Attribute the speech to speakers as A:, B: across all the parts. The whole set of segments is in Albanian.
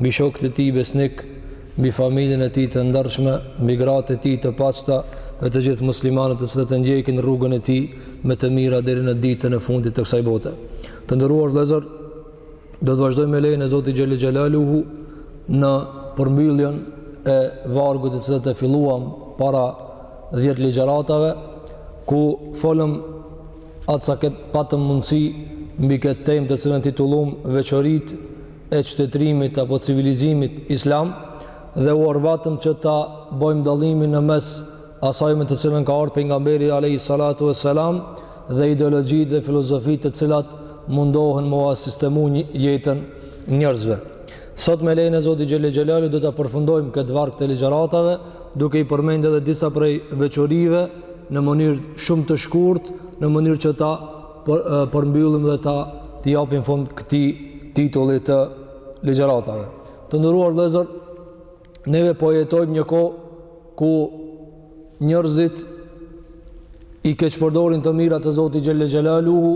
A: mbi shokët e tij besnikë, mbi familjen e tij të ndershme, mbi gratë e tij të pastra dhe të gjithë muslimanët të cilët e ndjekin rrugën e tij me të mira deri në ditën e fundit të kësaj bote. Të nderuar vëllezër, do të vazhdojmë me lejen e Zotit Xhele Xhelaluhu në përmbylljen e vargut të cilët e filluam para 10 ligjëratave ku folëm aq sa patëm mundësi mbi këtë temë të cilën titullum veçoritë e qytetërimit apo civilizimit islam dhe u orvatëm që ta bojmë dallimin në mes asaj me të cilën ka ardh Pejgamberi alejhi salatu ve selam dhe ideologjitë dhe filozofitë të cilat mundohen me ua sistemu jetën njerëzve. Sot me lejen e Zotit Xhele Xhelaluhu do ta përfundojmë këtë varg të ligjëratave duke i përmend edhe disa prej veçorive në mënyrë shumë të shkurtë në mënyrë që ta për, përmbyllim dhe ta t'i japim fund këtij titulli të ligjëratave. Të nderuar vëllezër, neve po jetojmë një kohë ku njerëzit i keqpërdorin të mirat e Zotit Xhele Xhelaluhu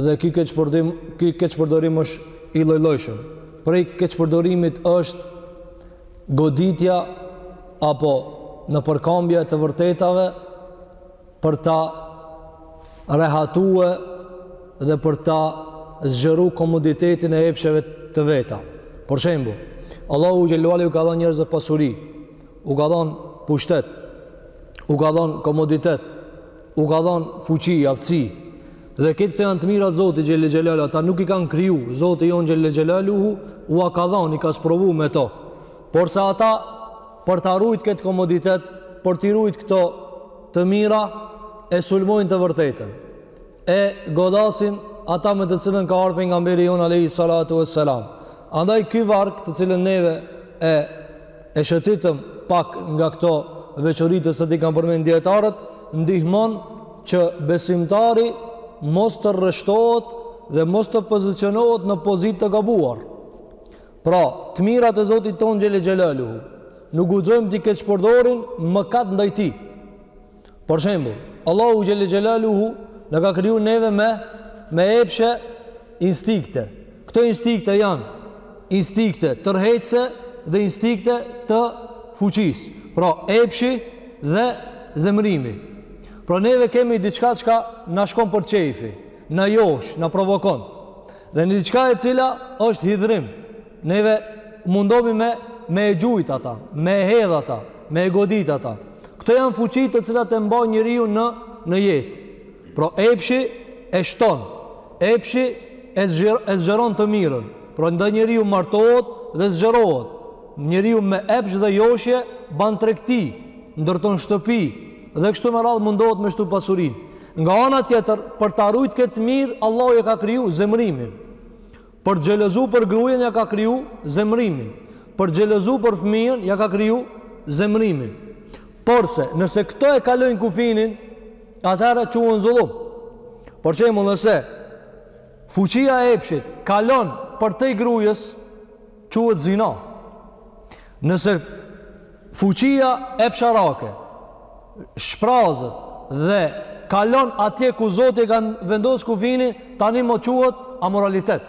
A: dhe ky keqpërdorim është i llojllojshëm. Prej keqpërdorimit është goditja apo nëpërkambja e të vërtetave për ta rehatue dhe për ta zgjeru komoditetin e epsheve të veta. Për shembull, Allahu Xhele ue Ala u ka dhonë njerëzve pasuri, u ka dhonë pushtet, u ka dhonë komoditet, u ka dhonë fuqi, aftësi, dhe këto, këto janë të mirat e Zotit Xhele Xhelaluhu, ata nuk i kanë kriju, Zoti jonë Xhele Xhelaluhu ua ka dhonë, i ka sprovu me to, porse ata për ta rujt këtë komoditet, për t'i rujt këto të mira, e sulmojnë të vërtetën. E godasin atë me të cilën ka ardh Pejgamberi jonë alejhi salatu ve selam. Andaj ky varg të cilën neve e, e shëtitëm pak nga këto veçori të cilat i kanë përmend dijetarët, ndihmon që besimtari mos të rreshtohet dhe mos të pozicionohet në pozitë të gabuar. Pra, të mirat e Zotit tonë Xhele Xhelaluhu, nuk guxojmë t'i keqpërdorim në mëkat ndaj tij. Për shembull, Allahu Xhele Xhelaluhu na ka kriju neve me, me epshe, instinkte. Këto instinkte janë instinkte tërheqëse dhe instinkte të fuqisë. Pra, epshi dhe zemrimi. Pra, neve kemi diçka çka na shkon për qejfi, na josh, na provokon. Dhe në diçka e cila është hidhrim, neve mundomi me, me e gjujt ata, me e hedh ata, me e godit ata. Këto janë fuqit të cilat e mba njëriju në, në jetë. Pra epshi e shton, epshi e, zgjer, e zgjeron të mirën. Pra ndo njëriju martohet dhe zgjerohet. Njëriju me epsh dhe joshje ban tregti, ndërton shtëpi, Dhe kështu me radhë mundohet me shtu pasurin. Nga ana tjetër, për ta rujt këtë mirë, Allahu ia ka kriju zemrimin. Për xhelozu për grujen, ja ka kriju zemrimin. Për xhelozu për fëmijën, ja ka kriju zemrimin. Porse, nëse këto e kalojnë kufinin, atëherë quhen zullum. Për shembull nëse fuqia e epshit kalon përtej grujës, Quhet zina. Nëse fuqia epsharake shprazet dhe kalon atje ku Zoti e ka vendosur kufinin, tani më quhet amoralitet.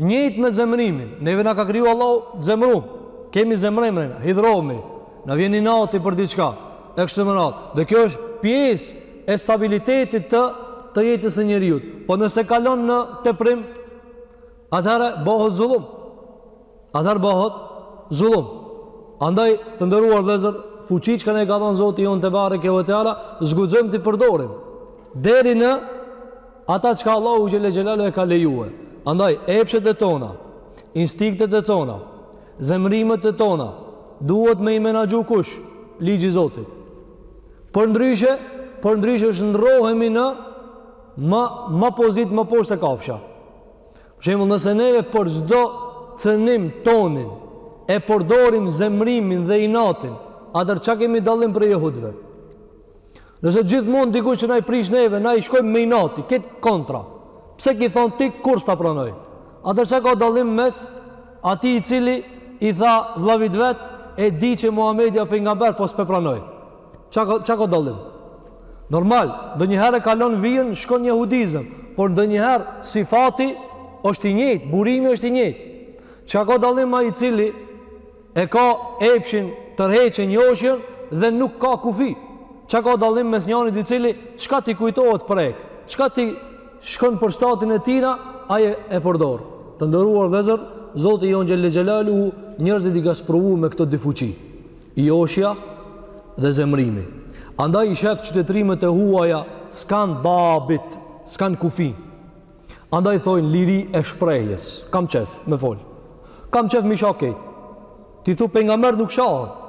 A: Njëjtë me zemërimin, neve na ka kriju Allahu zemërim. Kemi zemërimin, hidhrohemi, na vjen inati për diçka e kështu me radhë. Dhe kjo është pjesë e stabilitetit të të jetës së njeriu. Po nëse kalon në teprim, Atëherë bëhet zullum. Atëherë bëhet zullum. Andaj të nderuar vëllezër, fuqitë që na i ka dhënë Zoti jon tebareke ve teala, guxojmë t'i përdorim deri në ata që Allahu xhele xhelaluhu e ka lejuar. Andaj epshet e tona, instinktet e tona, zemrimet e tona duhet me i menaxhu kush? Ligji i Zotit. Përndryshe, përndryshe shndrohemi në ma pozit ma poshtë se kafsha. Për shembull, nëse neve për çdo cënim tonin e përdorim zemrimin dhe inatin, atër ça kemi dallim prej jehudve? Nëse gjithmonë dikush që na i prish neve, na i shkojmë me inat i kthejmë kontra. Pse ki thonë ti kurr s'ta pranoj? Atër ça ka dallim mes atij i cili i tha vllavit vet e di që Muhamedi a pejgamber po s'pe pranoj. Ça ka, ça ka dallim? Normal, ndonjëherë e kalon vijën, shkon jehudizëm, por ndonjëherë sifati është i njëjtë, burimi është i njëjtë. Ça ka dallim ai i cili e ka epshin tërheqjen joshjen dhe nuk ka kufi. Ça ka dallim mes njanit i cili, çka t'i kujtohet prek, çka t'i shkon për shtati e tina, ai e përdor. Të nderuar vllezër, Zoti jon xhele xhelaluhu, njërzit i ka sprovu me këto dy fuqi. Joshja dhe zemërimi. Andaj i shef qytetrimet e huaja s'kan dabit, s'kan kufi. Andaj thojnë liri e shprehjes. Kam qejf me fol. Kam qejf me i sha krejt. Ti thu pejgamberi nuk shahet.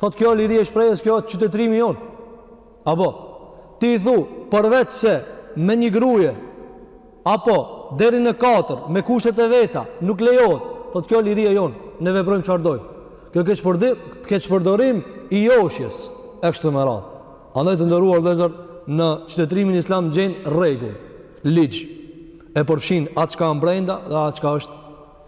A: Thot kjo liri e shprehjes, kjo qytetrimi jonë. Apo, ti i thu, përveç se me një gruje, apo, deri në katër, me kushtet e veta, nuk lejohet, thotë kjo liri e jonë, ne veprojmë çfarë dojmë. Kjo keqpërdorim i joshjes, e kështu me radhë. Andaj të nderuar vëllezër, në qytetërimin islam gjen rregull, ligj, e përfshin atë çka është brenda dhe atë çka është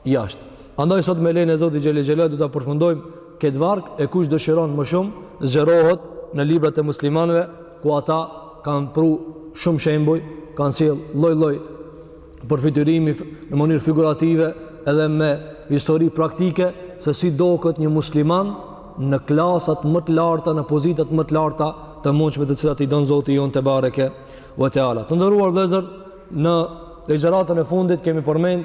A: jashtë. Andaj sot me lejnë e Zotit xhele xhela do ta përfundojmë këtë varkë e kush dëshiron më shumë zgjerohet në librat e muslimanëve ku ata kanë pru shumë shembuj, kanë sjell lloj-lloj përfytyrimi në mënyrë figurative edhe me histori praktike se si doket një musliman në klasat më të larta, në pozitat më të larta të mundshme të cilat i don Zoti jonë tebareke ue teala. Të nderuar vëllezër në ligjëratën e fundit kemi përmend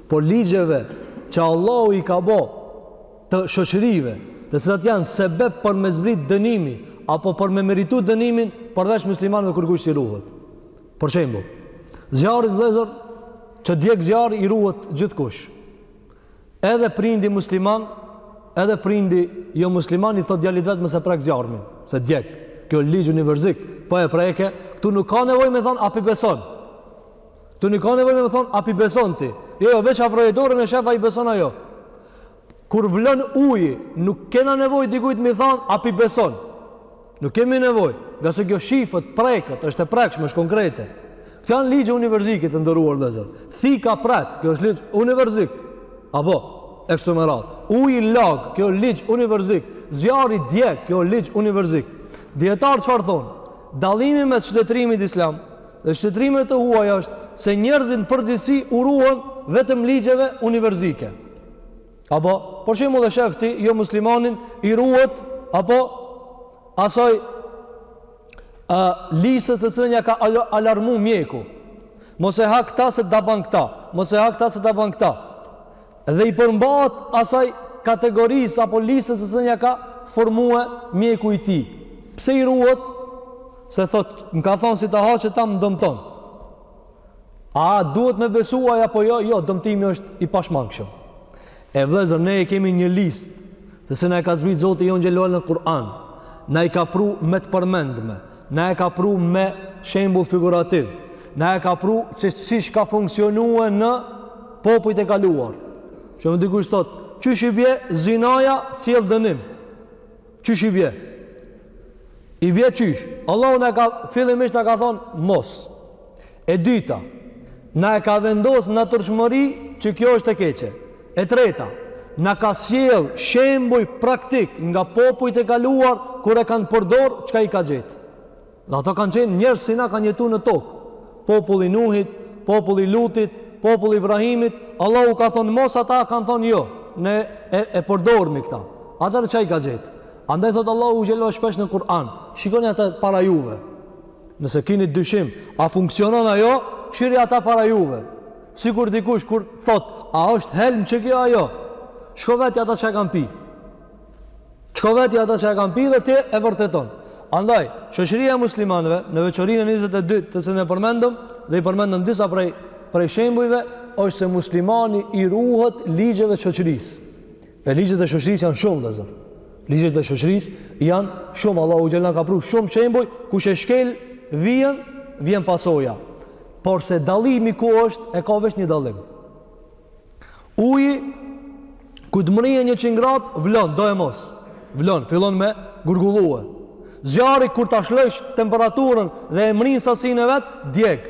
A: por ligjeve që Allahu i ka bo të shoqërive, të cilat janë sebep për me zbrit dënimi, apo për me meritu dënimin, përveç muslimanëve kërkush s'i ruhet. Për shembull, zjarrit vëllezër, që djek zjarri, i ruhet gjithkush. Edhe prindi musliman, edhe prindi jo musliman, i thotë djalit vet mos e prek zjarmin, se djek. Kjo ligj univerzik, po e preke, këtu nuk ka nevojë me thonë, a p'i beson. Tu nuk ka nevojë me thonë a p'i beson ti. Jo, jo, veç afroje dorën e shef a i beson a jo. Kur vlon uji, nuk kena nevojë dikujt me i thonë a p'i beson. Nuk kemi nevojë, ngase kjo shifet, preket, është e prekshme, është konkrete. Këto janë ligje univerzike të nderuar vëllezër. Thika pret, kjo është ligj univerzik. Apo, e kështu me radhë. Uji lag, kjo ligj univerzik. Zjarri djek, kjo ligj univerzik. Dijetarët çfarë thonë, dallimi mes qytetërimit islam, Dhe qytetërimeve të huaja është se njerëzit në përgjithësi u ruhen vetëm ligjeve univerzike. Apo, për shembull e shef ti, jo muslimanin, i ruhet, apo, asaj a, listës të cilën ia ka alarmu mjeku. Mos e ha këta se ta ban këta. Mos e ha këta se të daban këta. dhe i përmbahet asaj kategorisë apo listës së cilën ia ka formue mjeku i tij. Pse i ruhet? Se thotë, më ka thonë si ta ha qeta më dëmton. A duhet me besu ai apo jo? Jo, dëmtimi është i pashmangshëm. E vëllezër, ne e kemi një listë, të cilën na e ka zbrit Zoti jonë xhele ue ala në Kur'an, na i ka pru me të përmendme, Na e ka pru me shembul figurativ. Na e ka pru se siç ka funksionue në popujt e kaluar. Që më dikush thotë, qysh i bje zinaja sjell dënim? Qysh i bje? I bje qysh. Allahu na e ka, fillimisht na ka thonë, mos. E dyta, na e ka vendosë natyrshmëri që kjo është e keqe. E treta, na ka sjellë shembuj praktik nga popujt e kaluar kur e kanë përdor çka i ka gjetë. Dhe ato kanë qenë njerëz si na kanë jetuar në tokë. Populli i Nuhit, populli i Lutit, populli i Ibrahimit, Allahu ka thonë mos ata kanë thonë jo, ne e, e përdormi këta. Atëherë çka i ka gjetë? Andaj thot Allahu xhelle shpesh në Kur'an. Shikoni ata para juve. Nëse kini dyshim, a funksionon ajo, këshiri ata para juve. Sikur dikush kur thot, a është helm kjo a jo? Shko veti ata që e kanë pi. Shko veti ata që e kanë pi dhe ti e vërteton. Andaj, shoqëria e muslimanëve në veçorinë e 22 të cilën e përmendëm dhe i përmendëm disa prej prej shembujve është se muslimani i ruhet ligjeve të shoqërisë. E ligjet e shoqërisë janë shumë vëllezër. Ligjet e shoqërisë janë shumë. Allahu xhelle na ka pru shumë shembuj, kur e shkel vijën, vjen pasoja. Porse dallimi ku është, e ka veç një dallim. Uji, kur të mrrije njëqind grad, vlon, do e mos. Vlon, fillon me gurgullue. Zjarri, kur t'ia shtojsh temperaturën dhe e mrrin sasinë e vet, djeg.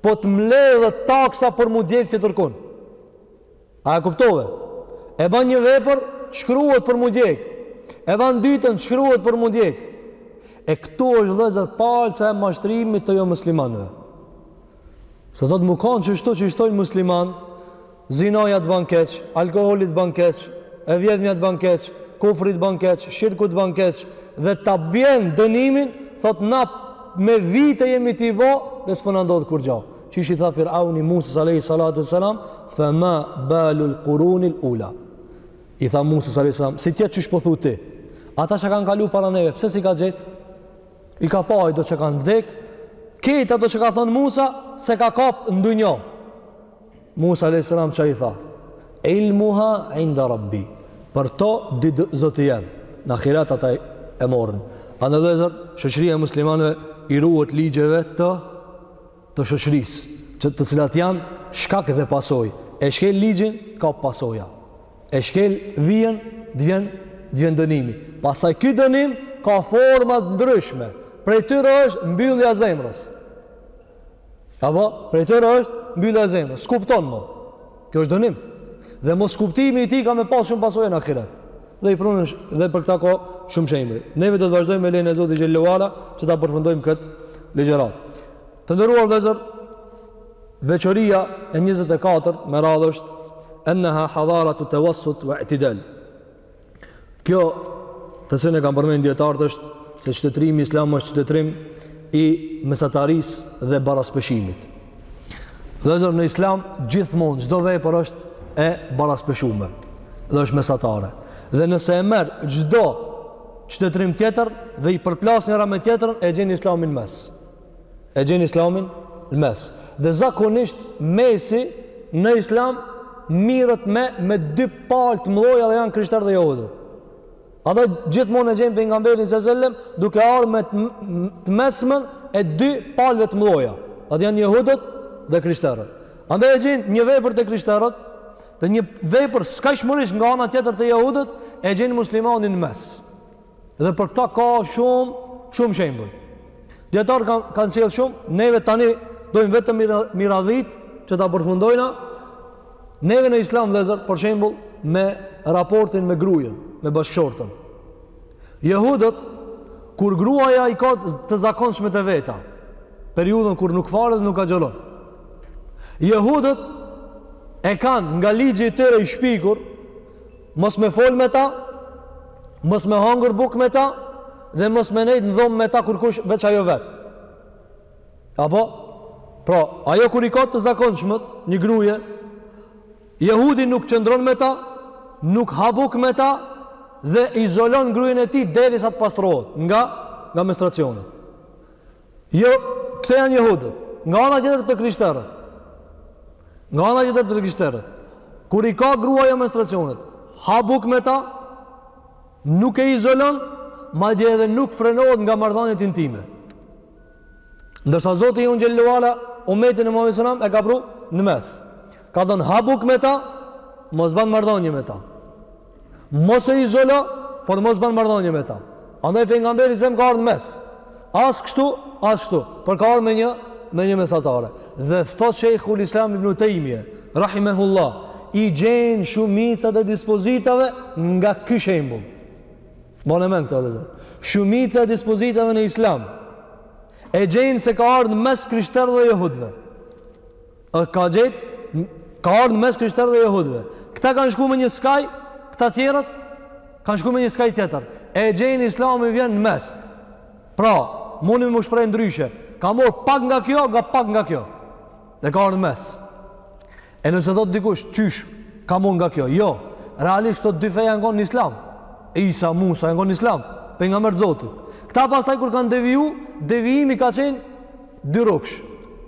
A: po të mbledhet taksa për m'u djegë tjetërkun. A e kuptove? E ban një vepër, shkruhet për m'u djegë. E ban dytën, shkruhet për m'u djegë. E këtu është vëllezër palca e mashtrimit të jomuslimanëve. Se thotë me kanë qështu qysh thojnë muslimanët, Zinaja të bën keq, alkoholi të bën keq, e vjedhnja të bën keq, kufri të bën keq, shirku të bën keq dhe ta bjen dënimin, thotë na me vite jemi tu i bo dhe s'po na ndodh kurgjo. Qysh i tha Firauni Musës alayhi salatu selam, "Fa ma balul qurunil ula." I tha Musës alayhi salam, "Si t'jet qysh po thu ti? Ata që kanë kalu para neve, pse s'i ka gjet? I ka pa ai do që kanë vdek. Këta do që ka thon Musa s'e ka kap ndonjë. Musa alayhis salam ça i tha: "Ilmuha 'inda Rabbi." Për to di Zoti jem. Në ahiret ata e morën. Andaj vëllezër, shoqëria e muslimanëve i ruhet ligjeve të të shoqërisë, që të cilat janë shkak dhe pasojë. E shkel ligjin, të ka pasoja. E shkel vijën, të vjen të vjen dënimi. Pastaj ky dënim ka forma të ndryshme. Prej tyre është mbyllja e zemrës. Apo, prej tyre është mbyllja e zemrës. S'kupton më. Kjo është dënim. Dhe moskuptimi i tij ka me pas shumë pasojë në ahiret. Dhe i prumë dhe për këta ka shumë shembuj. Neve do të vazhdojmë me lejen e Zotit xhelle ue ala që ta përfundojmë këtë ligjëratë. Të nderuar vëllezër, veçoria e 24 me radhë është enneha hadharatu tewasut we itidal. Kjo të cilën e kanë përmend dijetarët është se qytetërimi islam është qytetërim i mesatarisë dhe baraspeshimit. Vëllezër në islam gjithmonë çdo vepër është e baraspeshume dhe është mesatare. Dhe nëse e merr çdo qytetërim tjetër dhe i përplas njëra me tjetrën e gjen islamin në mes. e gjen islamin në mes. Dhe zakonisht mesi në islam merret me me dy palë të mëdha dhe janë krishterët dhe jehudët. Andaj gjithmonë e gjen pejgamberin alejhi selam duke ardhë me të mesmën e dy palëve të mëdha. Ata janë jehudët dhe krishterët. Andaj e gjen një vepër te krishterët dhe një vepër skajshmërisht nga ana tjetër te jehudët e gjen muslimanin në mes. Dhe për këta ka shumë, shumë shembuj. Dijetarët kanë kanë sjellë shumë, neve tani dojmë vetëm me i radhit që ta përfundojna, neve në islam vëllezër, për shembul, me raportin me grujën, me bashkëshortën. Jehudët, kur gruaja i ka të zakonshmet e veta, periudhën kur nuk falet dhe nuk agjëron. Jehudët e kanë nga ligji i tyre i shpikur, Mos me fol me ta, mos me hangër bukë me ta, dhe mos me nejt në dhomë me ta kurrkush veç ajo vetë. Apo? Pra, ajo kur i ka të zakonshmët, një gruje, jehudi nuk qëndron me ta, nuk ha bukë me ta, dhe e izolon grujën e tij derisa të pastrohet nga, nga menstruacionet. Këto janë jehudët. Nga ana tjetër te krishterët. Nga ana tjetër te krishterët. Kur i ka gruaja menstruacionet, ha bukë me ta, nuk e izolon, madje edhe nuk frenohet nga marrëdhëniet intime. Ndërsa Zoti xhel-le ve ala umetin e Muhamedit sallallahu alajhi wasallam e ka pru në mes. Ka thënë ha bukë me ta, mos ban marrëdhënie me ta. Mos e izolo, por mos ban marrëdhënie me ta. Andaj pejgamberi alejhi selam ka ardhë mes. As kështu, as kështu, por ka ardhë me një me një mesatare. Dhe thotë Shejhul Islam Ibn Tejmije, rahimehullah, i gjen shumicën e dispozitave nga ky shembull. Mbane mend këto vëllezër. Shumica e dispozitave në Islam e gjen se ka ardhë mes krishterëve dhe jehudëve. Ka gjet ka ardhë mes krishterëve dhe jehudëve. Këta kanë shku me një skaj, këta tjerët kanë shku me një skaj tjetër. E gjen Islami vjen në mes. Pra, muj me shpreh ndryshe. Ka marrë pak nga kjo, ka pak nga kjo. Dhe ka ardhë në mes. E nëse thotë dikush qysh ka marrë nga kjo. Jo. Realisht këto dy feja jan kon Islam. Isa Musa jan kon Islam, pejgamberët e Zotit. Këta pastaj kur kanë deviju, devijimi ka qenë dy rrugësh.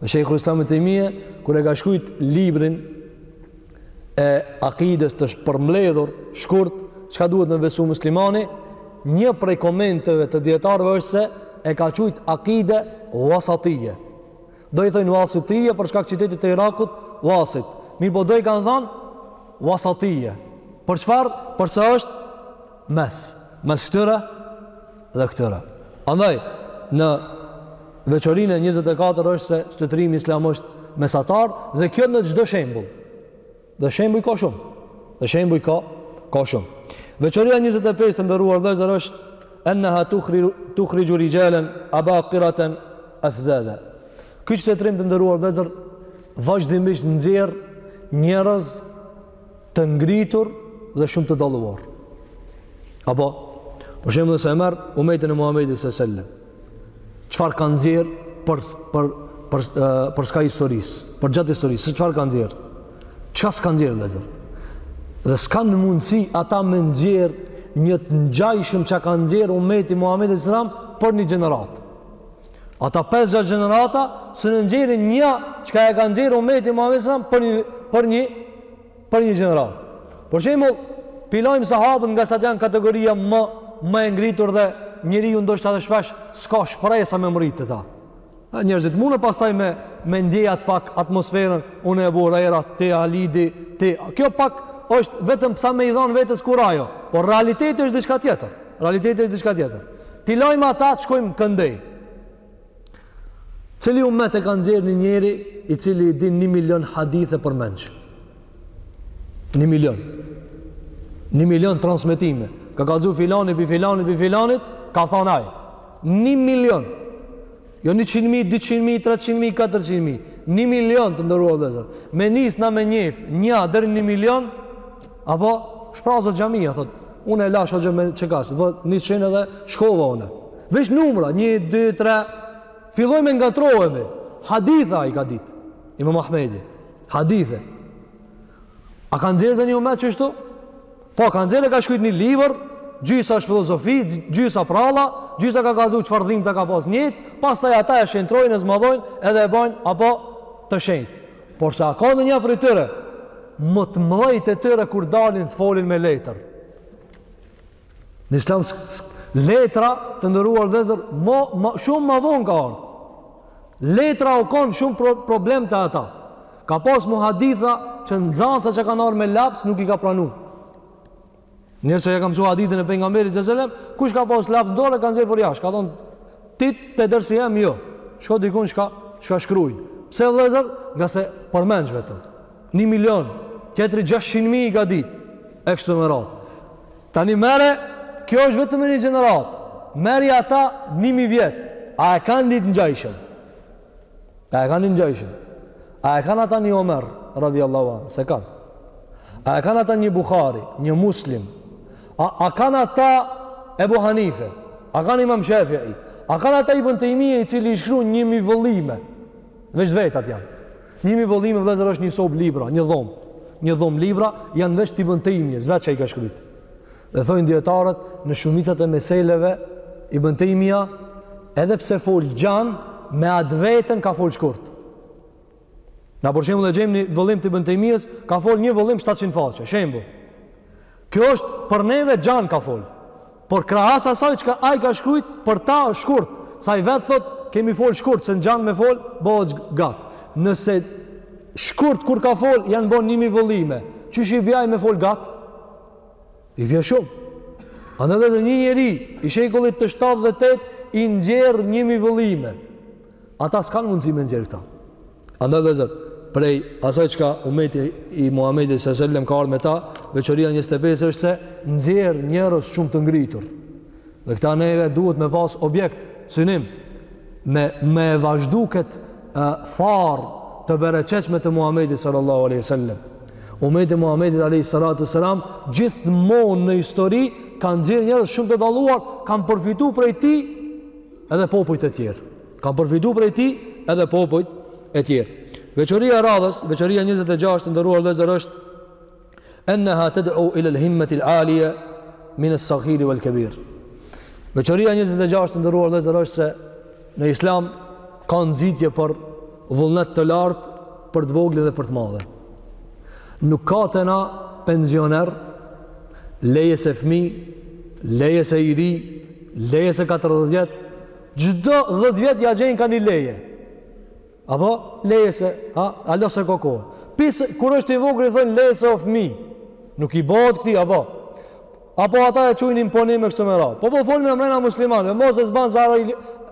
A: Dhe Sheikhul Islam Ibn Taymija kur e ka shkruajt librin e akides të përmbledhur shkurt, çka duhet me besu muslimani, një prej komenteve të dijetarëve është se e ka quajt akide wasatije. Do i thojnë wasatije për shkak qytetit të Irakut Wasit. Mirëpo do i kanë thënë wasatije. Për çfarë? Përse është mes mes këtyre dhe këtyre. Andaj në veçorinë e 24 është se qytetërimi islam është mesatar dhe kjo në çdo shembull. Dhe shembuj ka shumë. Dhe shembuj ka ka shumë. Veçoria 25 të nderuar vllezër është enneha tukhri, tukhrixhu rixhalen abakiraten efdhadha. Ky qytetërim të nderuar vllezër vazhdimisht nxjerr njerëz të ngritur dhe shumë të dalluar. Apo, për shembull nëse e merr, umetin e Muhammedit a.s.. Çfarë ka nxjerr për, për, për, për shkak historisë, përgjatë historisë, çfarë ka nxjerr? Çka s'ka nxjerr, vllezër? Dhe s'kanë mundësi ata me nxjerr një të ngjajshëm çka ka nxjerr umeti i Muhammedit a.s. për një gjeneratë. Ata pesë gjashtë gjenerata s'e nxjerrin një çka e ka nxjerr umeti Muhammedit a.s. për një, për një, për një gjenerat. Për shembull, p'i lojmë sahabët ngase ata janë kategoria më, më e ngritur dhe njeriu ndoshta shpesh s'ka shpresa me mrri te ta. Njerëzit munen pastaj me, me ndje atë pak atmosferën, unë Ebu Hurejra, ti Halidi, ti... Kjo pak është vetëm psa me i dhanë vetës kurajo, por realiteti është diçka tjetër. Realiteti është diçka tjetër. T'i lajmë ata të shkojmë këndej. Cili umet e ka nxjerr një njeri i cili i din një milion hadithe përmendsh. Një milion. Një milion transmetime. Ka kallxu filani, pi filanit, pi filanit, ka thanë ai. Një milion. Jo njëqind mijë, dyqind mijë, treqind mijë, katërqind mijë. Një milion të nderuar vllezër. Me nisë na me njeh, nja deri një milion, apo shprazet xhamia, thot, unë e lashë o gjë me që kashë, dhe një qenë edhe shkova unë. Veç numra, një, dy, tre, fillojmë ngatrrohemi. Hadithe i ka ditë, imam Ahmedi. Hadithe. A ka nxjerr ndonjë umet qështu? Po, ka nxjerrë dhe ka shkruajt një libër, gjysa është filozofi, gjysa pralla, gjysa ka kallxu çfarë dhimbta ka pas njët, pastaj ata e shenjtrojnë, e zmadhojnë edhe e bajnë apo të shenjtë. Por se a ka ndonjë prej tyre, më të mëdhejt e tyre kur dalin folin me letër. Në islam, letra të nderuar vllezër, ma, ma, shumë ma vonë ka ardhë. Letra u konë shumë pro, problem te ata. Ka pas muhaditha që nxansa që kanë ardh me laps nuk i ka pranu. Njersa e ka msu hadithin e pejgamberit sallallahu alajhi wasallam, kush ka pas laps n'dorë e ka nxjerr përjashtë, ka thon ti te dersi jem jo. Shko dikun çka çka shkrujnë. Pse vëllazër? Ngase përmendsh vetëm. 1 milion, tjetri 600 mijë i ka ditë. E kështu me radhë. Tani merre, kjo është vetëm një gjeneratë. Merri ata 1000 vjet. A e kanë ditë ngjajshëm? A e kanë një t'ngjajshëm? A e kanë ata një Omer, radijallahu anhu? S'e kanë. A e kanë ata një Buhari, një Muslim? A, a kanë ata Ebu Hanife? A kanë imam Shafii? A kanë ata Ibn Tejmije i cili i shkru një mi vëllime? Veç t'vetat janë. Një mi vëllime vllezër është një sobë libra, një dhomë. Një dhomë libra janë veç të Ibn Tejmijes vetë që i ka shkrujt. Dhe thojnë dijetarët në shumicën e meseleve Ibn Tejmija edhe pse fol gjan me atë vetën ka fol shkurt. Na për shembull e gjejmë një vëllim të Ibn Tejmijes, ka fol një vëllim 700 faqe, shembull. Kjo është për neve gjan ka fol. Por krahas asaj çka ai ka shkrujt për ta është shkurt. Se ai vet thot kemi fol shkurt se në gjan me fol bëhet gat. Nëse shkurt kur ka fol janë bën 1000 vëllime. Qysh i bje me fol gat? I bje shumë. Andaj vllezër një njeri i shekullit të 7 dhe 8 i nxjerr një mi vëllime. Ata s'kanë mundësi me nxjerr këta. Andaj vllezër, prej asaj çka umeti i Muhammedit së sellem ka ardh me ta, veçoria 25 është se nxjerr njerëz shumë të ngritur. Dhe këta neve duhet me pas objekt, synim, me, me e vazhdu këtë e, farë të bereqetshme të Muhammedit sallallahu aleyhi sallam. Umeti i Muhammedit aleyhi sallatu sallam, gjithmonë në histori, ka nxjerr njerëz shumë të dalluar, kanë përfitu prej tij edhe popujt e tjerë. Kanë përfitu prej tij edhe popujt e tjerë. Veçoria e radhës, veçoria 26 të nderuar vllezër është Enneha ted'u ila al-himmati al-'aliya min as-saghir wal-kabir. Veçoria 26 të nderuar vllezër është se në islam ka nxitje për vullnet të lartë për të voglin dhe për të madhin. Nuk ka te na pensioner, leje se fmi, leje se i ri, leje se 40 vjet, çdo 10 vjet ja gjejnë ka një leje. Apo leje se, a, a lëse kokor. Pis, kur është i vogël, thonë leje se o fmi. Nuk i bëhet këti, apo. Apo ata e qujnë imponim e kështu me radhë. Po po folim mrena muslimanve, mos e s'ban zarar,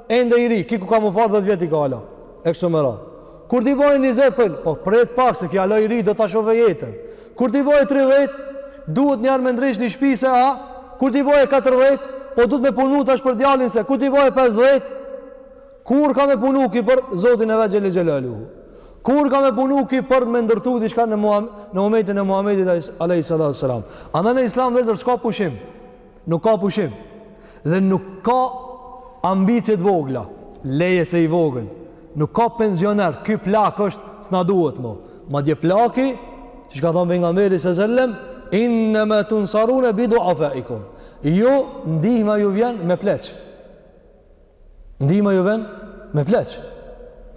A: ende i ri, ki ku ka mu farë dhet vjet i ka hala. E kështu me radhë. Kur t'i bëjë njëzet, thonë, po prit pak se ky hala i ri, do ta shohë jetën. Kur t'i bëjë 30, duhet njëherë me ndreq një shpi se a, kur t'i bëjë 40, po duhet me punu tash për djalin se, kur t'i bëjë 50, Kur ka me punu ki për Zotin e vet xhel xhelalu. Kur ka me punu ki për me ndërtu diçka në Muham, në umetin e Muhamedit alayhi salatu wasalam. Andaj në Islam vllezër s'ka pushim. Nuk ka pushim. Dhe nuk ka ambicie t'vogla. Leje se i vogël. Nuk ka pensioner. Ky plak është s'na duhet mo. Madje plaki, siç ka thonë pejgamberi sallallahu alejhi selem, innema tunsarune bi duafaikum. Jo, ndihma ju vjen me pleq. Ndihma ju vjen me pleq.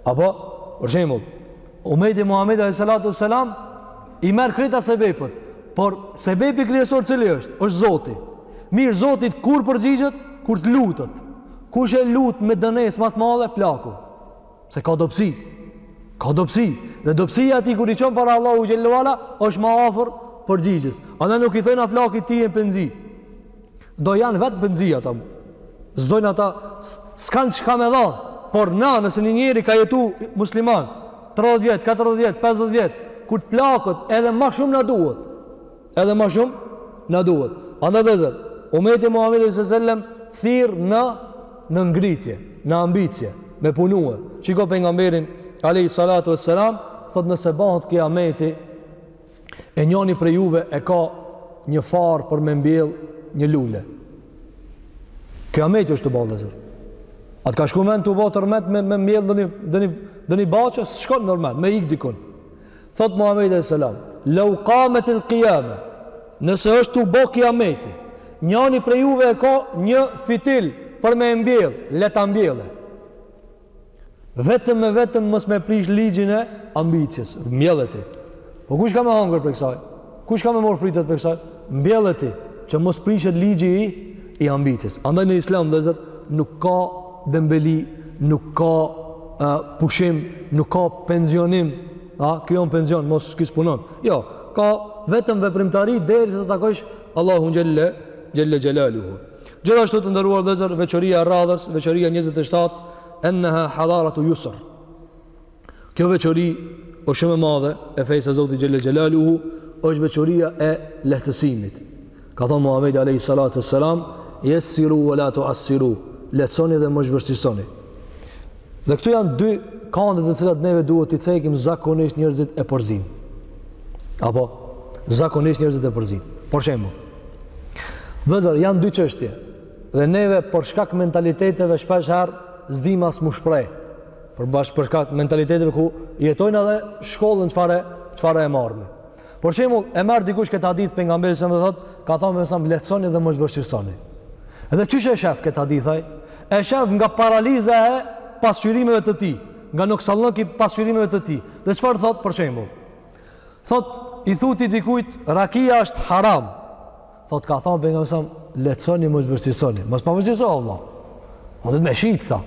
A: Apo për shembull, umeti Muhamedit alayhi salatu selam i merr krejta sebepet, por sebepi kryesor cili është? Është Zoti. Mirë, Zoti kur përgjigjet? Kur të lutet. Kush e lut me dënesë ma t'madhe plaku? Se ka dobësi. Ka dobësi. Dhe dobësia e tij kur i çon para Allahu xhelle ue ala, është ma afër përgjigjes. Andaj nuk i thojna plakit ti je n'penzi. Do janë vetë n'penzi ata mo. S'dojnë ata, s'kanë çka me dhanë. Por na, nëse një njeri ka jetu musliman, 30 vjet, 40 vjet, 50 vjet, kur të plaket edhe ma shumë na duhet. Edhe ma shumë na duhet. Andaj vëllezër, ummeti Muhamedit sallallahu alaihi wasallam thirr na në ngritje, në ambicie, me punue. Shiko pejgamberin alaihi salatu wassalam, thotë nëse bëhet kiameti e njëri prej juve e ka një farë për me mbjell një lule. Kiameti është tu bo vëllezër. A të ka shku mend të u bo tërmet me, me mjellë ndonjë, ndonjë, ndonjë bahçe, shkon nërmend, me ik dikun. Thotë Muhamedi alayhis salam, "Law qamat al-qiyama", nëse është tu bë kiameti, njëri prej juve e ka një fitil për me e mbjell, le ta mbjellë. Vetëm e vetëm mos me prish ligjin e ambicies, mbjellë ti. Po kush ka me hangër prej kësaj? Kush ka me marrë frytet prej kësaj? Mbjelle ti, që mos prishet ligji i, i ambicies. Andaj në islam, vllezër, nuk ka dembeli, nuk ka uh, pushim, nuk ka pensionim, a, ki o në penzion, mos kis punon. Jo, ka vetëm veprimtari, derisa ta takojsh, Allahun xhelle, xhelle xhelaluhu. Gjithashtu të nderuar vllezër, veçoria e radhës, veçoria 27, enneha hadaratu jusr. Kjo veçori është shumë e madhe e fesë së Zotit xhelle xhelaluhu, është veçoria e lehtësimit. Ka thënë Muhamedi alayhi salatu wassalam, "Yassiru wa la tu'assiru", lehtësoni dhe mos vështirësoni. Dhe këtu janë dy kande të cilat neve duhet t'i cekim zakonisht njerëzit e përzijnë. Apo zakonisht njerëzit e përzijnë. Për shembull, vllezër janë dy çështje dhe neve për shkak mentaliteteve shpesh herë s'dimë as me u shpreh Por bash për shkak mentalitetit ku jetojnë edhe shkollën çfarë çfarë e marrin. Për shembull, e marr dikush këtë hadith pejgamberit alejhi selam thot, ka thënë alejhi selam lehtësoni dhe mos vështirësoni. Edhe qysh e shef këtë hadith ai, e shef nga paraliza e pasqyrimeve të tij, nga noksanllëki i pasqyrimeve të tij. Dhe çfarë thot për shembull? Thot i thu ti dikujt rakia është haram. Thot ka thon pejgamberi alejhi selam lehtësoni mos vështirësoni. Mos pa vështirëso vëlla. Mund të më shit këta.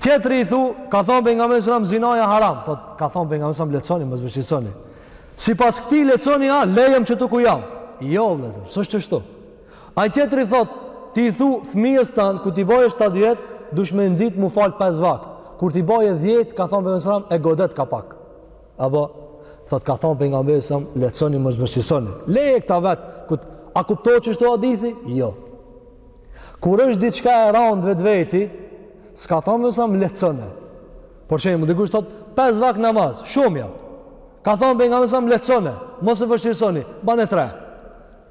A: Tjetri i thu ka thon pejgamberi alejhi selam zinaja haram. Thot ka thon pejgamberi alejhi selam lehtësoni mos vështirësoni. Sipas këtij lehtësoni a lejem qetu ku jam. Jo vëlla, s'është kështu. Ai tjetri thot ti i thu fëmijës tan kur t'i bëjë 7 vjet dush me nxit mu fal 5 vakt. Kur t'i bëjë 10 ka thon pejgamberi alejhi selam e godet ka pak. Apo thot ka thon pejgamberi sa leconi mos vështirësoni. Leje këta vet kut a kuptohet qështu hadithi? Jo. Kur është diçka e rand vetveti, s'ka thon alejhi selam lehtësoni. Për shembull dikush thot pesë vakt namaz, shumë janë. Ka thon pejgamberi sa leconi, mos e vështirësoni, bane tre.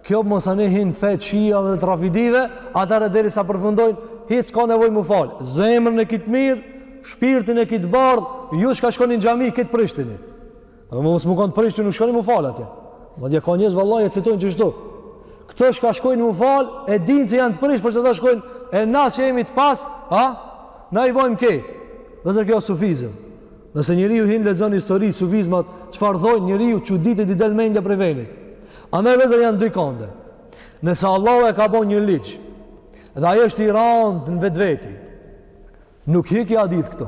A: Kjo masanej hin fe të shiave dhe të rafidive, atëherë derisa përfundojnë, hiç s'ka nevoj mu falë. Zemrën e ki të mirë, shpirtin e ki të bardhë, ju çka shkoni në xhami, krejt t'prisht jeni. Dhe me mos me kanë t'prisht, nuk shkoni mu falë atje. Madje ka njerëz vallahi e citojnë qështu. Këta çka shkojnë mu falë, e dinë që janë të prishtë, për qata shkojnë, e na që jemi të pastë, ha? Na i bojmë kej. Vëllezër kjo sufizëm. Nëse njeriu hin lexon histori sufizmat, çfarë thonë njeriu çuditet i del mendja prej venit. Andaj vëllezër janë dy kënde. Nëse Allahu e ka bën një ligj dhe ai është i rand në vetveti, nuk hi ky hadith këtu.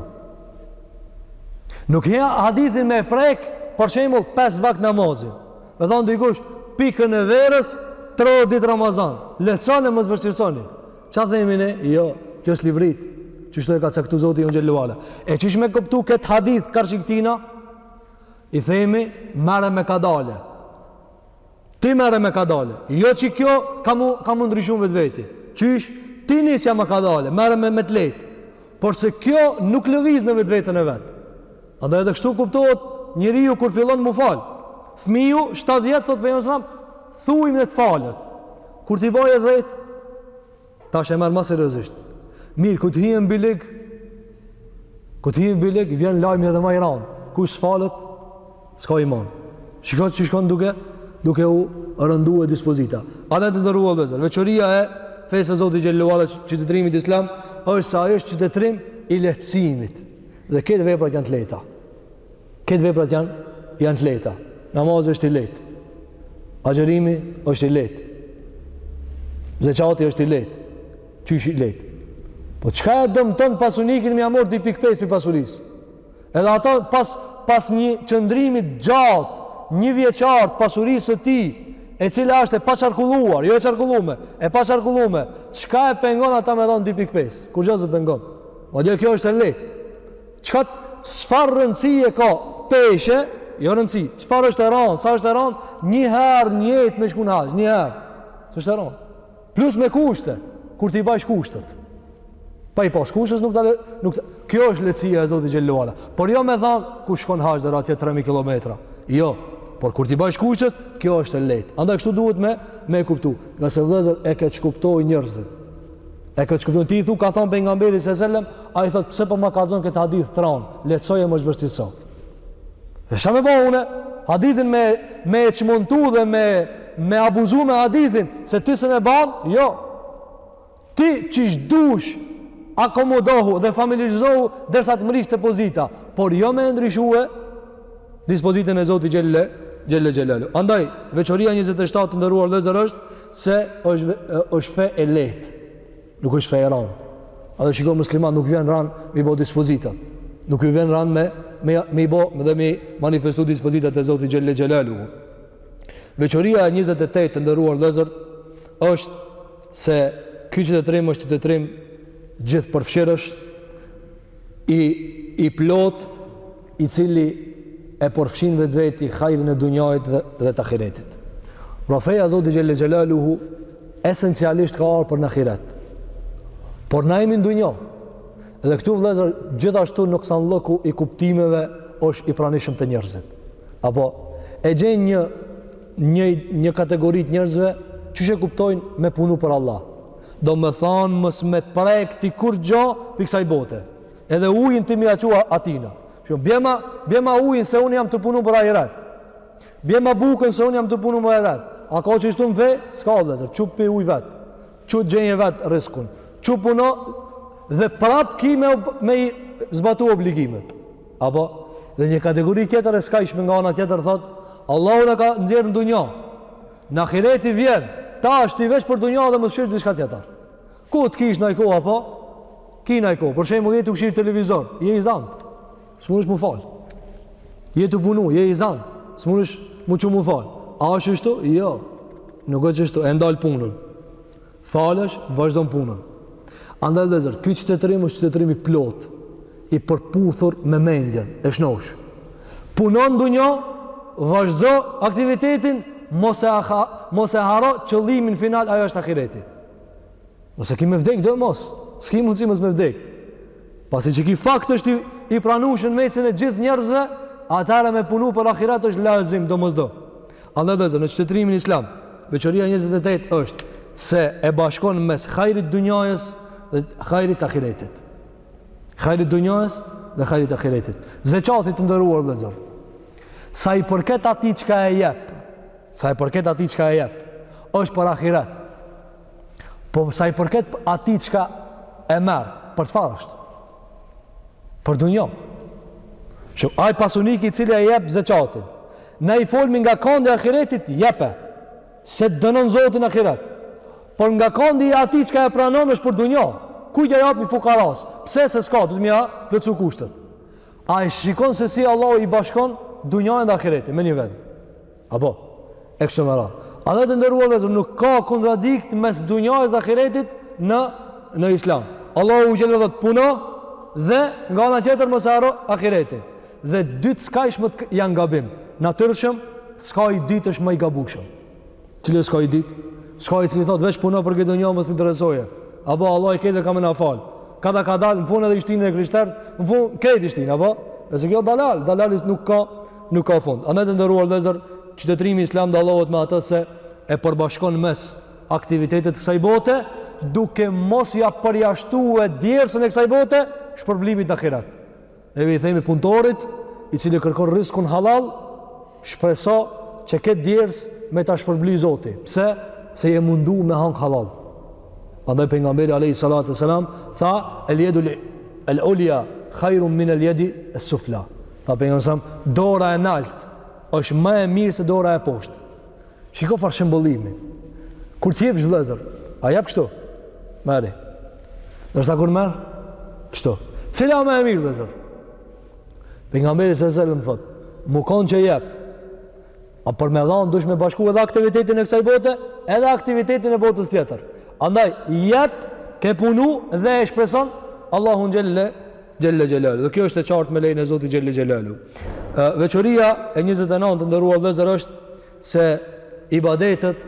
A: Nuk hi hadithi me prek, për shembull 5 vakt namazin. Me thon dikush pikën e verës 30 ditë Ramazan. Lehtësoni e mos vështirësoni. Ça themi ne? Jo, kjo është livrit, qështu e ka caktu Zoti jonë xhele ve ala. E qysh me kuptu këtë hadith karshi ktina, i themi merre me kadale. Ti merre me kadale. Jo që kjo ka mu, ka mu ndryshu n'vetveti. Qysh, ti nisja me kadale, merre me me të lehtë. Por se kjo nuk lëviz në vetveten e vet. Andaj edhe kështu kuptohet njeriu kur fillon mu falë. Fmiju, 7 vjet, thot pejgamberi alejhi selam, Thujmë le të falet. Kur t'i bëjë 10, tash e merr më seriozisht. Mirë, kur të hijë n'bylyg, kur të hijë n'bylyg, vjen lajmi edhe më i rëndë. Kush s'falet, s'ka iman. Shiko si shkon duke duke u rënduar dispozita. Andaj të nderuar vëllezër, Veçoria e fesë së Zotit xhele ve ala e qytetërimit islam është se ai është qytetërim i lehtësimit. Dhe këto vepra janë të lehta. Këto veprat janë, janë të lehta. Namazi është i lehtë. Agjërimi është i lehtë. Zeqati është i lehtë. Qysh i lehtë? Po çka e dëmton pasanikun me ia marr 2.5 prej pasurisë? Edhe ata pas, pas një qëndrimi të gjatë, njëvjeçar të pasurisë së tij, e cila është e paqarkulluar, jo e qarkullume, e paqarkullume, çka e pengon ata me dhonë 2.5? Kurgjo s'e pengon. Madje kjo është e lehtë. Çka çfarë rëndësie ka, peshë, jo rëndësi, çfarë është e rëndë, sa është e rëndë, një herë në jetë me shku në haxh, një herë. S'është e rëndë. Plus me kushte, kur t'i bash kushtet. Pa i pas kushtet nuk dalë, nuk kjo është lehtësia e Zotit xhelle ve ala. Por jo me thon ku shkon haxh deri atje 3000 kilometra. Jo, por kur t'i bash kushtet, kjo është e lehtë. Andaj kështu duhet me, me e kuptu. Ngase vëllezër e keqkuptojnë njerëzit, E keqkupton, ti i thu ka thonë Pejgamberi se sellem, ai thotë pse, pse po ma kallzon këtë hadith t'ranë, lehtëso e mos vështirëso. E ça me ba unë, hadithin me, me e çmontu dhe me, me abuzu me hadithin, se ti s'mun e ban, jo. Ti qysh t'dush, akomodohu dhe familjarizohu, derisa të mrrish te pozita, por jo me e ndryshue dispozitën e Zotit xhelle, xhelle xhelaluhu. Andaj, veçoria e 27 të nderuar vëllezër është, se është është fe e lehtë, nuk është fe e rëndë. A dhe shiko musliman nuk vjen rënd m'i bo dispozitat. Nuk i vjen rënd me, me, me i bo dhe m'i manifestu dispozitat e Zotit xhelle xhelaluhu. Veçoria e 28 të nderuar vëllezër është se ky qytetërim është qytetërim gjithëpërfshirës i i plotë i cili e përfshin në vetveti hajrin e dunjajt dhe, dhe të ahiretit. Pra feja e Zotit xhelle xhelaluhu esencialisht ka ardh për në ahiret. Por na jemi në dunja. Dhe këtu vllezër gjithashtu nuksanllëku i kuptimeve është i pranishëm te njerëzit. Apo e gjenë një, një, një kategori të njerëzve qysh e kuptojnë me punu për Allah. Domethanë mos me prek ti kurgjo prej kësaj bote. Edhe ujin ti me ia çu atina. Shumë, bjema, bjema ujin se unë jam tu punu për ahiret. Bjema bukën se unë jam tu punu për ahiret. A ka qështu në fe? S'ka vëllezër, çu pi uj vetë. Çu gjenje vetë rizkun. Çu puno dhe prap ki me, me i zbatu obligimet. Apo? Dhe një kategori tjetër e skajshme nga ana tjetër, thotë, Allahu na ka nxjerr në dunja. Në Ahireti vjen, tashti veç për dunja dhe mos kqyr diçka tjetër. Kur të kish naj kohë apo? Ki naj kohë, për shembull je tu kqyr televizor, je i zant. S'mundesh m'u fal. Je tu punu, je i zant. S'mundesh m'u çu m'u fal. A është kështu? Jo. Nuk është kështu, e ndal punën. Falësh, vazhdo punën. Andaj vëllazër, ky qytetërim është qytetërim i plotë, i përputhur me mendjen e shnoshë. Puno dunja, vazhdo aktivitetin, mos e ha, mos e harro qëllimin final, ajo është ahireti. Nëse ki me vdek domos. S'ki mundsi mos me vdek. Pasi që ky fakt është i, i pranueshëm mes e gjithë njerëzve, atëherë me punu për ahiret është lazim, domosdo. Andaj vëllezër, në qytetërimin islam, veçoria njëzet e tetë është se e bashkon mes hajrit dunjajës dhe hajrit ahiretit. Hajrit dunjajës dhe hajrit ahiretit. Zekati të nderuar vëllezër. Sa i përket atij çka e jep, sa i përket atij çka e jep, është për ahiret. Po sa i përket atij çka e merr, për çfarë është? Për dunja. Që ai pasanik i cili e jep zekatin. Na i folmi nga kandi ahiretit, jepe. Se të dënon Zoti n'ahiret. Por nga kandi atij çka e pranon është për dunja. Kujt ja jep një fukaras. Pse? Se s'ka, duhet me ja plotësu kushtet. A i shikon se si Allahu i bashkon dunjanë dhe ahiretin, me një vend. Apo, e kështu me radhë. Andaj të nderuar vëllezër, nuk ka kontradikt mes dunjajës dhe ahiretit në, në islam. Allahu xhele thotë puno dhe nga ana tjetër mos harro ahiretin. Dhe dytë skajshmet janë gabim. Natyrshëm, skaji dytë është më i gabushëm. Cili skaj i dytë? Skaji i cili thotë, veç puno për këtë dunja mos u intereso. Apo, Allah i ketë ka me na falë. Ka da ka dalë, në fund edhe je shti në krishterë, në fund, krejt ishtinë, apo? Edhe se kjo dalal, dalalit nuk ka, nuk ka fund. Andaj të nderuar vëllezër, qytetërimi islam dallohet me atë se e përbashkon mes aktiviteteve të kësaj bote, duke mos ja përjashtuar djersën e kësaj bote shpërblimit në ahiret. Ne i themi punëtorit, i cili kërkon rriskun halal, shpreso që këtë djersë me ta shpërbli Zoti. Pse? Se je mundu me hang halal. Andaj pejgamberi alayhi salatu wasalam tha el yadul el ulya khairun min el yadi es sufla. Tha pejgamberi a.s., dora e naltë është më e mirë se dora e poshtë. Shiko çfarë shembëllimi. Kur të japësh vëllezër, a jep kështu? Merri. Ndërsa kur merr? Kështu. Cila më e mirë, vëllezër? Pejgamberi a.s. thotë, me u konë që jep, E për me dhanë dush me bashku edhe aktivitetin e kësaj bote, edhe aktivitetin e botës tjetër. Andaj, jep, ke punu dhe e shpreson, Allahun xhel-le, xhel-le xhelaluhu. Dhe kjo është e qartë me lejnë e Zotit xhel-le xhelaluhu. Veçoria e 29 të nderuar vëllezër është se ibadetet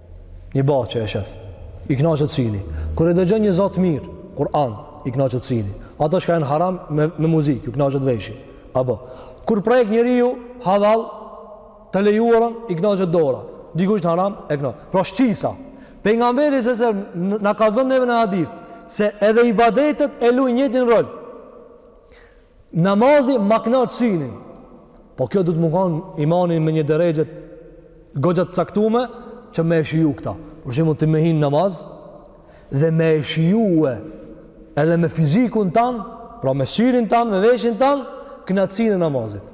A: Një baba që e shef, i kënaqet syni. Kur e dëgjon një zot mirë, Kur'an, i kënaqet syni. Ato që janë haram me me muzikë, ju kënaqet veshi. Apo kur prek njeriu hallall të lejuarën, i kënaqet dora. Dikush në haram e kënaq. Pra shqisa. Pejgamberi se se na ka dhonë neve në hadith se edhe ibadetet e luajnë njëtin rol. Namazi ma knaq synin. Po kjo duhet me konë imanin me një derexhe goxha të caktume që me e shiju këtë. Për shembull ti me hi në namaz dhe me e shijue edhe me fizikun tan, pra me syrin tan, me veshin tan, knaqësinë e namazit.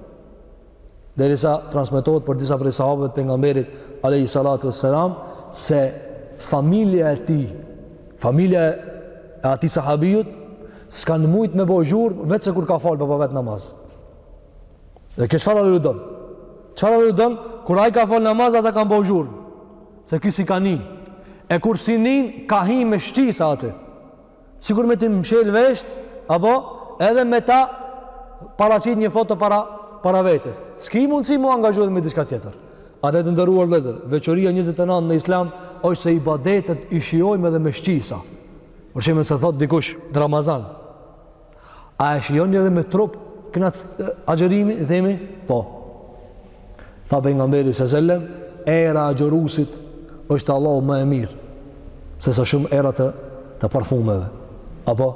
A: Derisa transmetohet për disa prej sahabëve të pejgamberit alayhi salatu wassalam se familja e tij, familja e atij sahabiut s'kanë mujt me bo zhurmë vetë se kur ka fal baba i vet namaz. Dhe kjo çfarë aludon? Çfarë aludon? Kur ai ka fal namaz ata kanë bo zhurmë. Se ky s'i ka ni. E kur s'i nin ka hi me shqisa aty. sikur me t'i mshel veshët apo edhe me ta paraqit një foto para para vetes s'ki mundsi mu angazhue me diçka tjetër edhe të nderuar vëllezër veçoria 29 në islam është se ibadetet i shijojmë edhe me shqisa për shembull se thotë dikush në Ramazan A e shijoni edhe me trup kënaq agjërimi, i themi, po. Tha Pejgamberi se selem, era e agjëruesit është te Allahu më e mirë, se sa shumë era të, të parfumeve. Apo?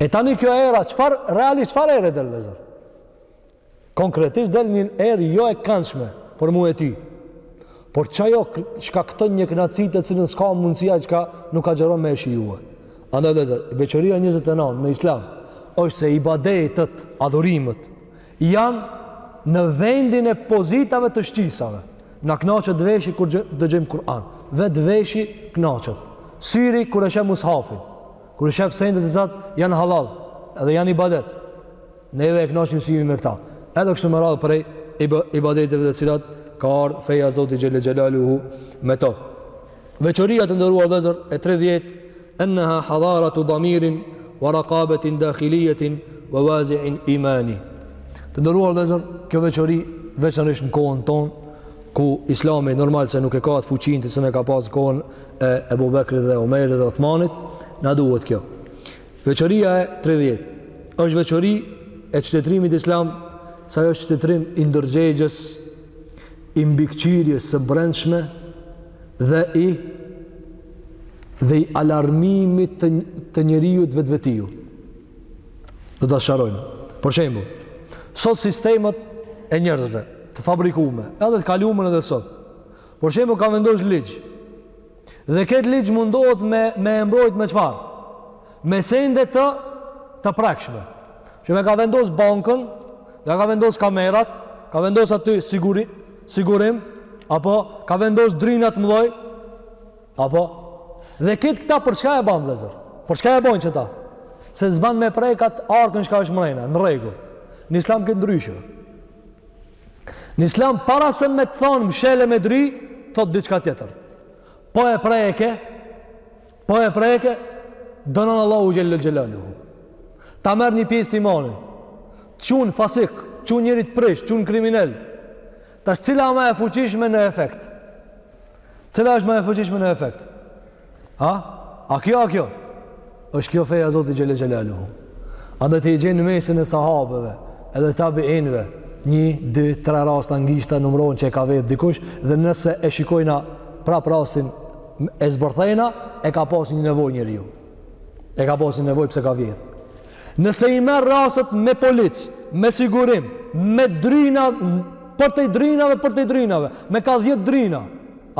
A: E tani kjo era, çfarë, realisht çfarë ere del vëllezër? Konkretisht del një erë jo e këndshme për mua e ty. Por që ajo shkakton një kënaqësi të cilën s'ka mundësi ai çka nuk agjëron me e shijue. Andaj vëllezër, veçoria 29 në Islam është se ibadetet, adhurimet janë në vendin e pozitave të shqisave. Na kënaqet veshi kur dëgjojmë Kur'an, vetë veshi kënaqet. Syri kur e sheh mushafin, kur e sheh sendet sa janë hallall, edhe janë ibadet. Neve e kënaqim synin me këta. Edhe kështu me radhë prej ibadeteve të cilat ka ardh feja e Zotit xhel-le xhelaluhu me to. Veçoria të nderuar vëllezër e 30 enneha hadaratu damirin wa raqabatin dakhiliyatin wa wazi'in imani. Të nderuar vëllezër, kjo veçori veçanërisht në kohën tonë ku Islami normal se nuk e ka atë fuqinë të cilën e ka pas kohën e Ebu Bekrit dhe Omerit dhe Uthmanit, na duhet kjo. Veçoria e tridhjetë është veçori e qytetërimit islam se ajo është qytetërim i ndërgjegjes, i mbikëqyrjes së brendshme dhe i dhe i alarmimit të, të njeriut vetë vetiju. Do ta shqarojmë. Për shembull, sot sistemet e njerëzve të fabrikume, edhe të kalume edhe sot, për shembull ka vendos ligj, Dhe këtë ligj mundohet me me e mbrojt me çfarë? Me sende të të prekshme. Qe, e ka vendos bankën, e ka vendos kamerat, ka vendos aty siguri, sigurim, apo ka vendos drynat mdhoj, apo dhe këtë këta për çka e banë vllezër? Për çka e bojn këta? Se s'ban me prek at arkën çka është mrejna, në rregull. Në islam ke ndryshe. Në islam para se me të thonë: mshele me dry, thot diçka tjetër. Po e preke, po e preke, dënon Allahu xhel-le xhelaluhu. Ta merr një pjesë të imanit. T'qun fasik, t'qun njeri të prisht, t'qun kriminel. Tash cila ma e fuqishme në efekt? Cila është ma e fuqishme në efekt? Ha? A kjo, a kjo? është kjo feja Zotit xhel-le xhelaluhu. Andaj ti i gjen mesin e sahabeve, edhe tabiinve, një, dy, tre raste në gishta numrohen që e ka vjedh dikush, dhe nëse e shikojna prap rastin e zbërthejna, e ka pas një nevoj njeriu. E ka pas një nevoj pse ka vjedh. Nëse i merr rastet me polic, me sigurim, me dryna, përtej drynave, përtej drynave, me ka dhjetë dryna,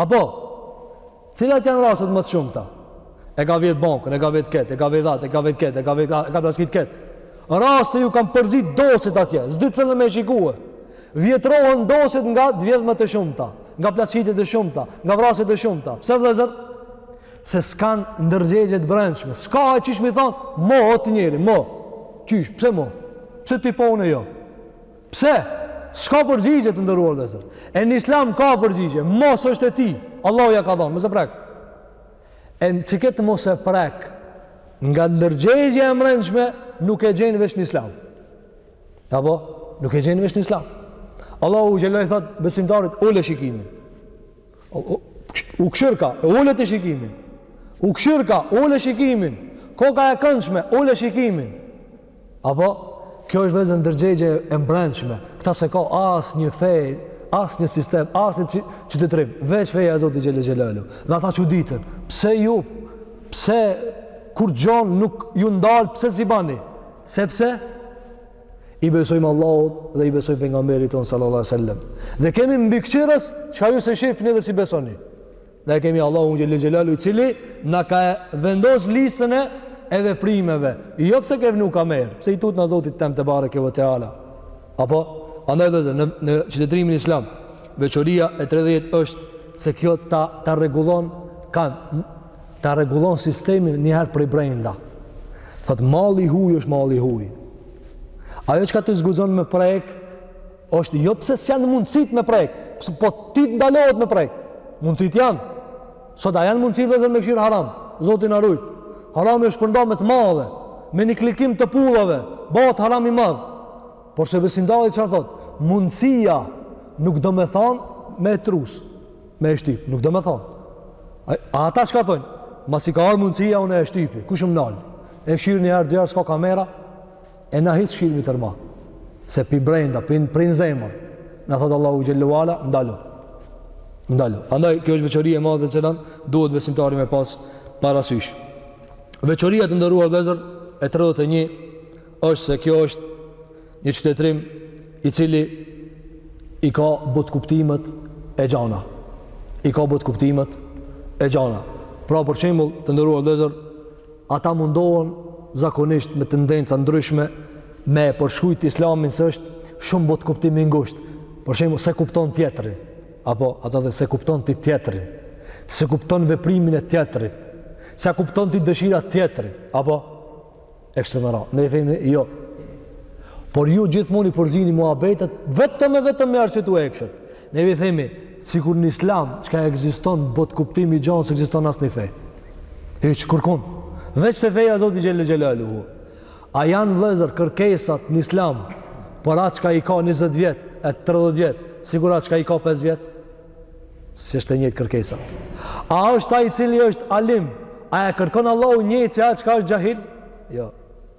A: apo, Cilat janë rastet ma t'shumta? E ka vjedh bankën, e ka vjedh këtë, e ka vjedh atë, e ka vjedh këtë, e ka vjedh atë, e ka plaçkit këtë. Raste ju kanë përzi dosjet atje, s'di cilën me shikue. Vjetrohen dosjet nga vjedhjet e shumta, nga plaçkitjet e shumta, nga vrasjet e shumta. Pse vllezër? Se s'kan ndërgjegje t'brendshme. S'ka e qysh me i thanë, mo, o ti njeri, mo. Qysh, pse mo? Pse ti po une jo? Pse? S'ka përgjigje të ndëruar vllezër. E në islam ka përgjigje. Mos është e tij. Allahu ja ka dhonë. Mos e prek. E qiket mos e prek. Nga ndërgjegjja e mrendshme, nuk e gjen veç në islam. Apo? Nuk e gjen veç në islam. Allahu xhel-le i thot besimtarit, ule shikimin. Po t'kshyrka, ule ti shikimin. Po t'kshyrka, ule shikimin. Koka e kandshme, ule shikimin. Apo, kjo është vllezër ndërgjegje e mbrendshme, këta s'e ka asnjë fe, asnjë sistem, asnjë qytetrim, veç feja e Zotit xhel-le xhelaluhu. Dhe ata çuditen, pse ju, pse kurgjo nuk ju ndalë, pse s'i bani? Sepse, i besojmë Allahut dhe i besojmë Pejgamberit tonë, sallallahu alejhi sellem. Dhe kemi mbikëqyrës, çka ju s'e shifni dhe s'i besoni. Ne kemi Allahu xhel xhelalu i cili na ka vendos listën e e veprimeve. Jo pse ke vnu kamer, pse i tutna Zotit tem tebareke ve teala. Apo andaj dhe në në qytetrimin islam, veçoria e 30 është se kjo ta ta rregullon kan ta rregullon sistemin një herë prej brenda. Thot malli i huaj është malli i huaj. Ajo çka ti s'guzon me prek Është jo pse s'janë mundësitë me prek, po ti të ndalohet me prek. Mundësitë janë. Sot a janë mundësitë vëllezër me kshir haram. Zoti na rujt. Harami është shpërnda me të madhe. Me një klikim të pullave. Bahet haram i madh. Por se besimtari çka thot, mundësia nuk domethonë me e trus. Me e shtyp. Nuk domethonë. A, a ata çka thonë? Masi ka ardh mundësia, unë e shtypi. Kush më nal? E kshir një herë, dy herë, s'ka kamera? E na hiç s'kshirmi tër ma. Se pi brenda, pi prej n'zemër. Na thot Allahu xhelle ve ala, ndalo. Ndalo. Andaj kjo është veçori e madhe cilën duhet besimtari me pas parasysh. Veçoria të nderuar vëllezër e 31 është se kjo është një qytetrim i cili i ka botëkuptimet e gjana. I ka botëkuptimet e gjana. Pra për shembull të nderuar vëllezër Ata mundohen zakonisht me tendenca ndryshme me e përshkrujt islamin se është shumë botëkuptim i ngusht. Për shembull, s'e kupton tjetrin. Apo, ata dhe s'e kupton ti tjetrin. S'e kupton veprimin e tjetrit. S'e kupton ti dëshirat e tjetrit. Apo, e kështu me radhë. Ne i themi, jo. Por ju gjithmonë i përzini muhabetet, vetëm e vetëm me arsyetu epshet. Ne vi themi, sikur në islam, çka ekziston botëkuptimi i gjonë, s'ekziston n'asnjë fe. Hiç, kërkun. Veç se feja e Zotit xhelle xhelaluhu. A janë vëllezër kërkesat në islam, për atë çka i ka 20 vjet, e 30 vjet, sikur atë çka i ka 5 vjet? S'është e njëjtë kërkesa. A është ai i cili është alim, a e kërkon Allahu njëjtë se atë çka është xhahil? Jo. Ja.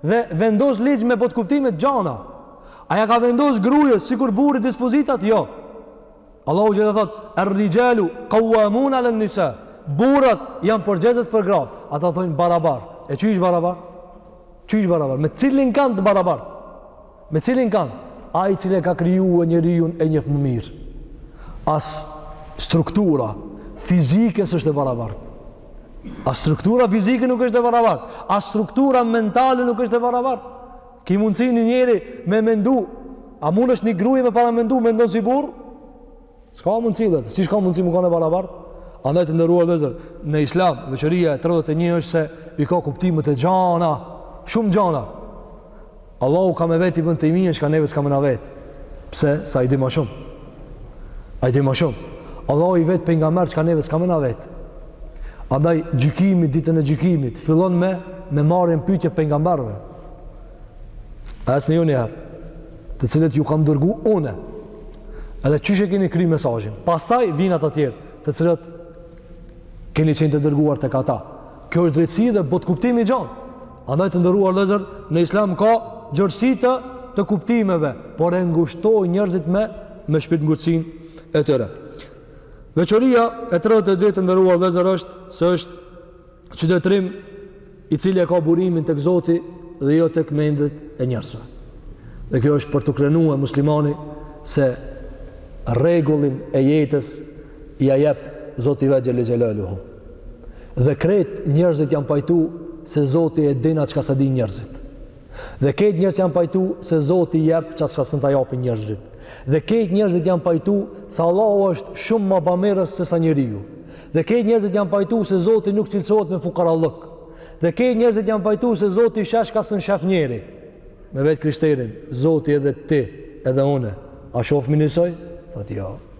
A: Dhe vendos ligj me botëkuptime të gjana. A ja ka vendos grujes sikur burrit dispozitat? Jo. Allahu xhelle thot, er rixhalu, kawamune alen nisa, burrat janë përgjegjës për gratë. Ata thonë barabar. E qysh barabar? Qysh barabar? Me cilin kand të barabar? Me cilin kand? Ai i cili e ka kriju njeriun e njeh më mirë. As struktura fizike s'është e barabartë. As struktura fizike nuk është e barabartë. As struktura mentale nuk është e barabartë. Ki mundësi një njeri me mendu, a mundesh ti një gruje me paramendu, mendon si burrë? S'ka mundësi vllezër, qysh ka mundësi me kanë e barabartë? Andaj të nderuar vllezër, në islam, veçoria e 31 është se i ka kuptimet e gjana, shumë gjana. Allahu ka me vetë Ibn Tejmije çka neve s'ka me na vetë. Pse? Se ai di ma shumë. Ai di ma shumë. Allahu i vet pejgamberët çka neve s'ka me na vetë. Andaj, gjykimit, ditën e gjykimit, fillon me, me marrjen n'pytje pejgamberëve. Ecni ju njëherë, të cilët ju kam dërgu une, edhe qysh e keni kry mesazhin, pastaj vinë ata tjerë, të cilët keni qenë të dërguar tek ata. Kjo është drejtësi dhe botëkuptim i gjanë. Andaj të nderuar vllezër, në islam ka gjërësi të, të kuptimeve, por e ngushtojnë njerëzit me, me shpirtngushtësinë e tyre. Veçoria e 32, të nderuar vllezër është, se është Qytetërim i cili e ka burimin tek Zoti dhe jo tek mendjet e njerëzve. Dhe kjo është për t'u krenu muslimani se rregullin e jetës ja jep Zoti vetë xhele xhelaluhu. Dhe krejt njerëzit janë pajtu se Zoti e din atë çka s'e dinë njerëzit. Dhe krejt njerëzit janë pajtu se Zoti jep çka çka s'mun ta japin njerëzit. Dhe krejt njerëzit janë pajtu se Allahu është shumë më bamirës sesa njeriu. Dhe krejt njerëzit janë pajtu se Zoti nuk cilësohet me fukarallëk. Dhe krejt njerëzit janë pajtu se Zoti shef çka s'mun shef njeri. Me vetë krishterin, Zoti edhe ti, edhe une, a shofim nisoj? Thotë jo. Ja.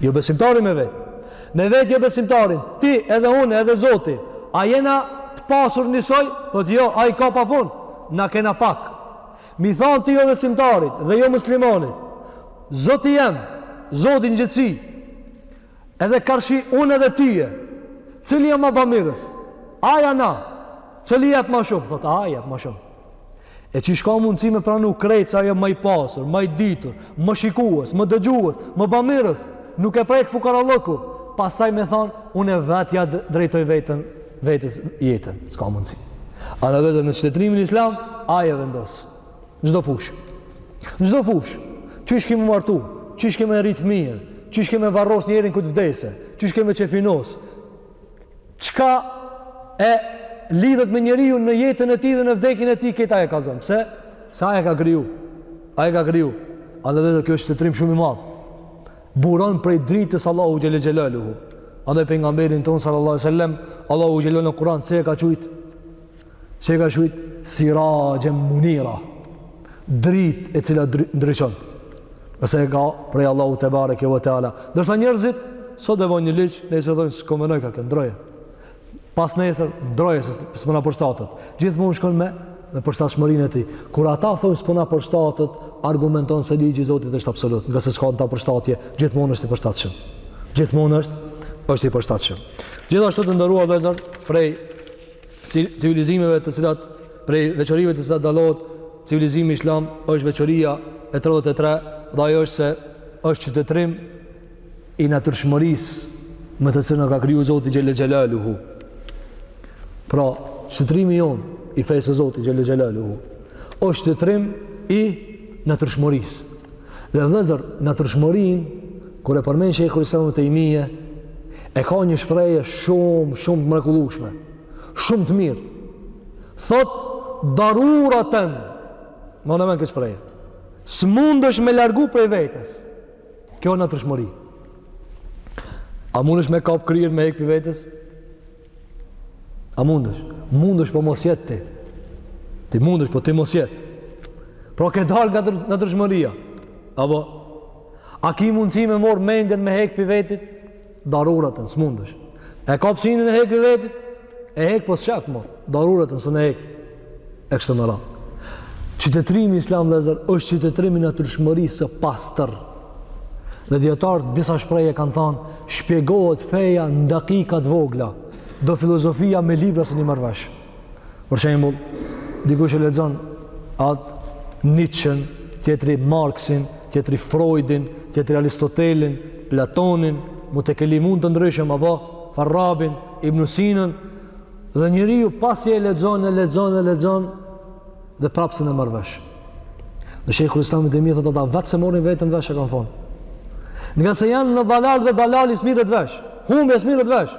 A: Jobesimtarin me vetë. Me vetë jobesimtarin. Ti edhe unë edhe zoti. A jena të pasur njësoj? Thot jo, ai ka pa fund. Na kena pak. Me i thanë ti jobesimtarit dhe jomuslimanit. Zoti jem, zoti në gjithësi. Edhe karshi unë edhe tyje. Cili o ma bamirës? Ai a na? Cili jep ma shumë? Thot ai jep ma shumë. E qysh ka mundësi me pranu krejt se ai o ma i pasur, ma i ditur, më shikuës, më dëgjuës, më bamirës, nuk e prek fukarallëku, pastaj me thanë, unë e vetë ja drejtoj vetën, vetes jetën, s'ka mundësi. Andaj vllezër në qytetërimin islam, ai e vendos, në çdo fushë, në çdo fushë, qysh ke me martu, qysh ke me rritë fmijën, qysh ke me varros njerin kur të vdese, qysh ke me qefinosë, çka e lidhet me njeriun në jetën e tij dhe në vdekjen e tij, krejt ai e kallzon. Pse? Se ai e ka kriju. Ai e ka kriju. Andaj vllezër kjo është qytetërim shumë i madh. Buron prej dritës Allahut xhele xhelaluhu. Andaj pejgamberin tonë sallallahu sallem, Allahu xhelaluhu në Kuran, si e ka qujtë? Se e ka qujt siraxhen munira, dritë e cila ndriçon. Se e ka prej Allahut tebareke ve teala. Ndërsa njerëzit, sot e bojnë një ligj, nesër s'konvenon, ndroje. Pas nesër, ndroje, se s'po na përshtatet. Gjithmonë shkon me, me përshtatshmërinë e tij. Kur ata thonë s'po na përshtatet, argumenton se ligji i Zotit është absolut, ngase s'ka në ta përshtatje, gjithmonë është i përshtatshëm. Gjithmonë është, është i përshtatshëm. Gjithashtu të nderuar vëllezër prej civilizimeve të cilat prej veçorive të cilat dallohet civilizimi islam është veçoria e 33 dhe ajo është se është qytetrim i natyrshmërisë me të cilën na ka kriju Zoti xhel-le xhelaluhu. Pra, qytetrimi jonë i fesë së Zotit xhel-le xhelaluhu është qytetrim i natyrshmërisë. Dhe vllezër, natyrshmërinë, kur e përmend Shejhul Islam Ibn Tejmije, E ka një shprehje shumë, shumë të mrekullueshme. Shumë të mirë. Thot daruraten. Mane mend këtë shprehje. S'mundesh me largu prej vetes. Kjo është natyrshmëri. A mundesh me kap kryet me hek prej vetes? A mundesh? Mundesh po mos jetë ti. Ti mundesh po ti mos jetë. Pra ke dalë nga natyrshmëria. Apo A ki mundësi me marrë mendjen me hek prej vetit? Daruraten, s'mundesh. E kap synin e hek prej vetit? E hek po s'shef mo. Daruraten, s'un e hek. E kështu me radhë. Qytetërimi islam vllezër është qytetërimi i natyrshmërisë së pastër. Dhe dijetarët disa shprehje kanë thanë, shpjegohet feja në dakika t'vogla, do filozofia me libra s'un e merr vesh. Për shembull, dikush e lexon atë Nietzschen, tjetri Marxin, tjetri Freudin, tjetri Aristotelin, Platonin, mutekelimun të ndryshëm apo Farabin, Ibn Sinën, dhe njeriu pasi e lexon, e lexon, e lexon dhe prapë s'un e merr vesh. Dhe Shejhul Islam Tejmije thotë ata, vetë s'e marrin veten vesh ç'kanë thonë. Ngase janë në dalal dhe dalali s'mirret vesh, humbja s'mirret vesh.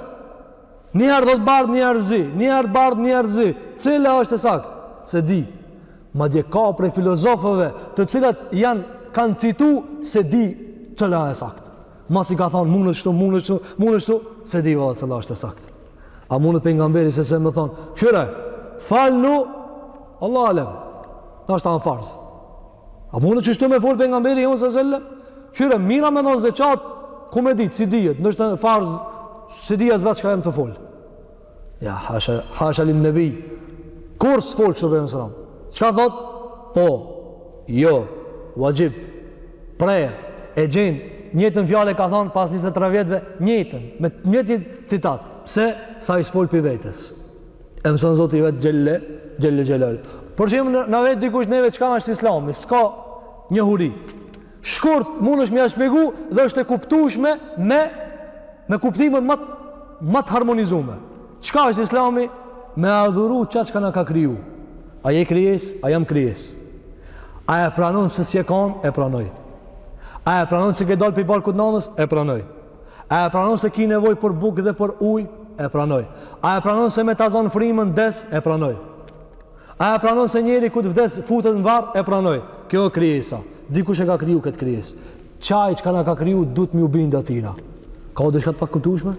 A: Një herë thot bardh, një herë zi, një herë bardh, një herë zi. Cila është e saktë? S'e di. Madje ka prej filozofëve, të cilat janë kanë citu s'e di cila është e saktë. Masi ka thonë, munet shtu, munet shtu, munet shtu, s'e di valla cila është e saktë. A munet pejgamberi alejhi selam me thonë, kqyre, falnu, Allahu alem, ndoshta është farz. A mundet kshtu me folë pejgamberi jonë alejhi selam? Kqyre, mirë a me dhonë zeqat, ku me ditë, s'dihet, ndoshta farz, s'di as vetë çka jam tu folë. Ja, hasha, hasha lin nebi, kurrë s'fol kështu pejgamberi alejhi selam. Çka thot? Po, jo, vaxhib, prerë, e gjen, njëjtën fjalë e ka thonë pas 23 vjetëve, njëjtën, me njëjtin citat, pse se ai s'fol prej vetes? E mëson Zoti vetë xhele, xhele xhelaluhu. Për shembull, na vet dikush neve çka është islami, s'ka njohuri. Shkurt, mundesh me ia shpjegu dhe është e kuptushme me, me kuptime më të harmonizume. Çka është islami? Me adhuru qat çka na ka kriju. A je krijesë? A jam krijesë? A e pranon se s'je kan? E pranoj. A e pranon se ke dalë prej barkut nanës? E pranoj. A e pranon se ki nevojë për bukë dhe për ujë? E pranoj. A e pranon se me ta zanë frymën vdes? E pranoj. A e pranon se njeri kur të vdes futet në varr? E pranoj. Kjo e krijesa. Dikush e ka kriju këtë krijesë. Qaj çka na ka kriju, duhet m'iu bindë atina. Ka u diçka të pakuptushme?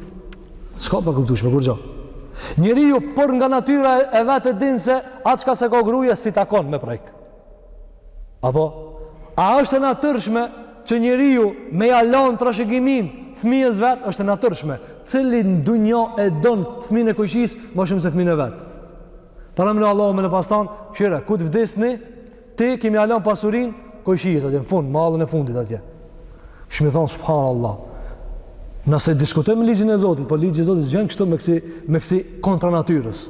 A: S'ka pakuptushme, kurgjo. Njeriu për nga natyra e vet e din se atë çka s'e ka grue s'i takon me prekë. Apo, a është e natyrshme që njeriu me ja lanë trashëgiminë fëmijës vet është e natyrshme. Cili në dunja e don fëmijën e kojshisë më shumë se fëmijën e vet. Paramno Allahu me na pas than, kshyre, kur të vdesni, ti ke me ia lon pasurinë kojshisë atje në fund, mahallën e fundit atje. Ishmi thon subhanallah. Nëse diskutojmë ligjin e Zotit, po ligji i Zotit vjen kështu me kësi me kësi kontra natyrës.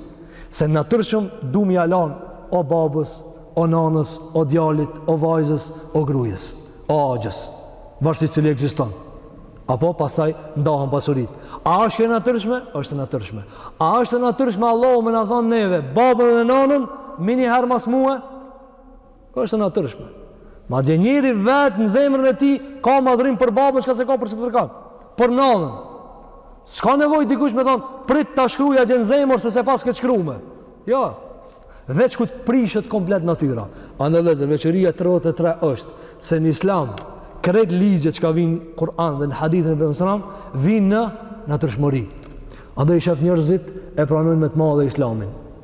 A: Se natyrshëm du me ia lan o babës, o nanës, o djalit, o vajzës, o grujës, o axhës, varësisht cili ekziston. Apo pastaj ndahen pasuritë. A është e natyrshme? Është e natyrshme. A është e natyrshme Allahu me na thon neve, babën dhe nanën, menjëherë mas mua? Është e natyrshme. Madje njeri vetë në zemrën e tij ka madhrim për babën, çka s'e ka për askërkan. Për nanën. S'ka nevojë dikush me thon, prit ta shkruaj atje në zemër se s'e paske të shkrume. Jo. Veç kur të prishet komplet natyra. Andaj vllezër veçoria 33 është se në Islam krejt ligjet çka vijnë Kur'an dhe në hadithin e Profetit sallallahu alajhi wasallam vijnë në natyrshmëri. Andaj i shef njerëzit e pranojnë me të madhe Islamin.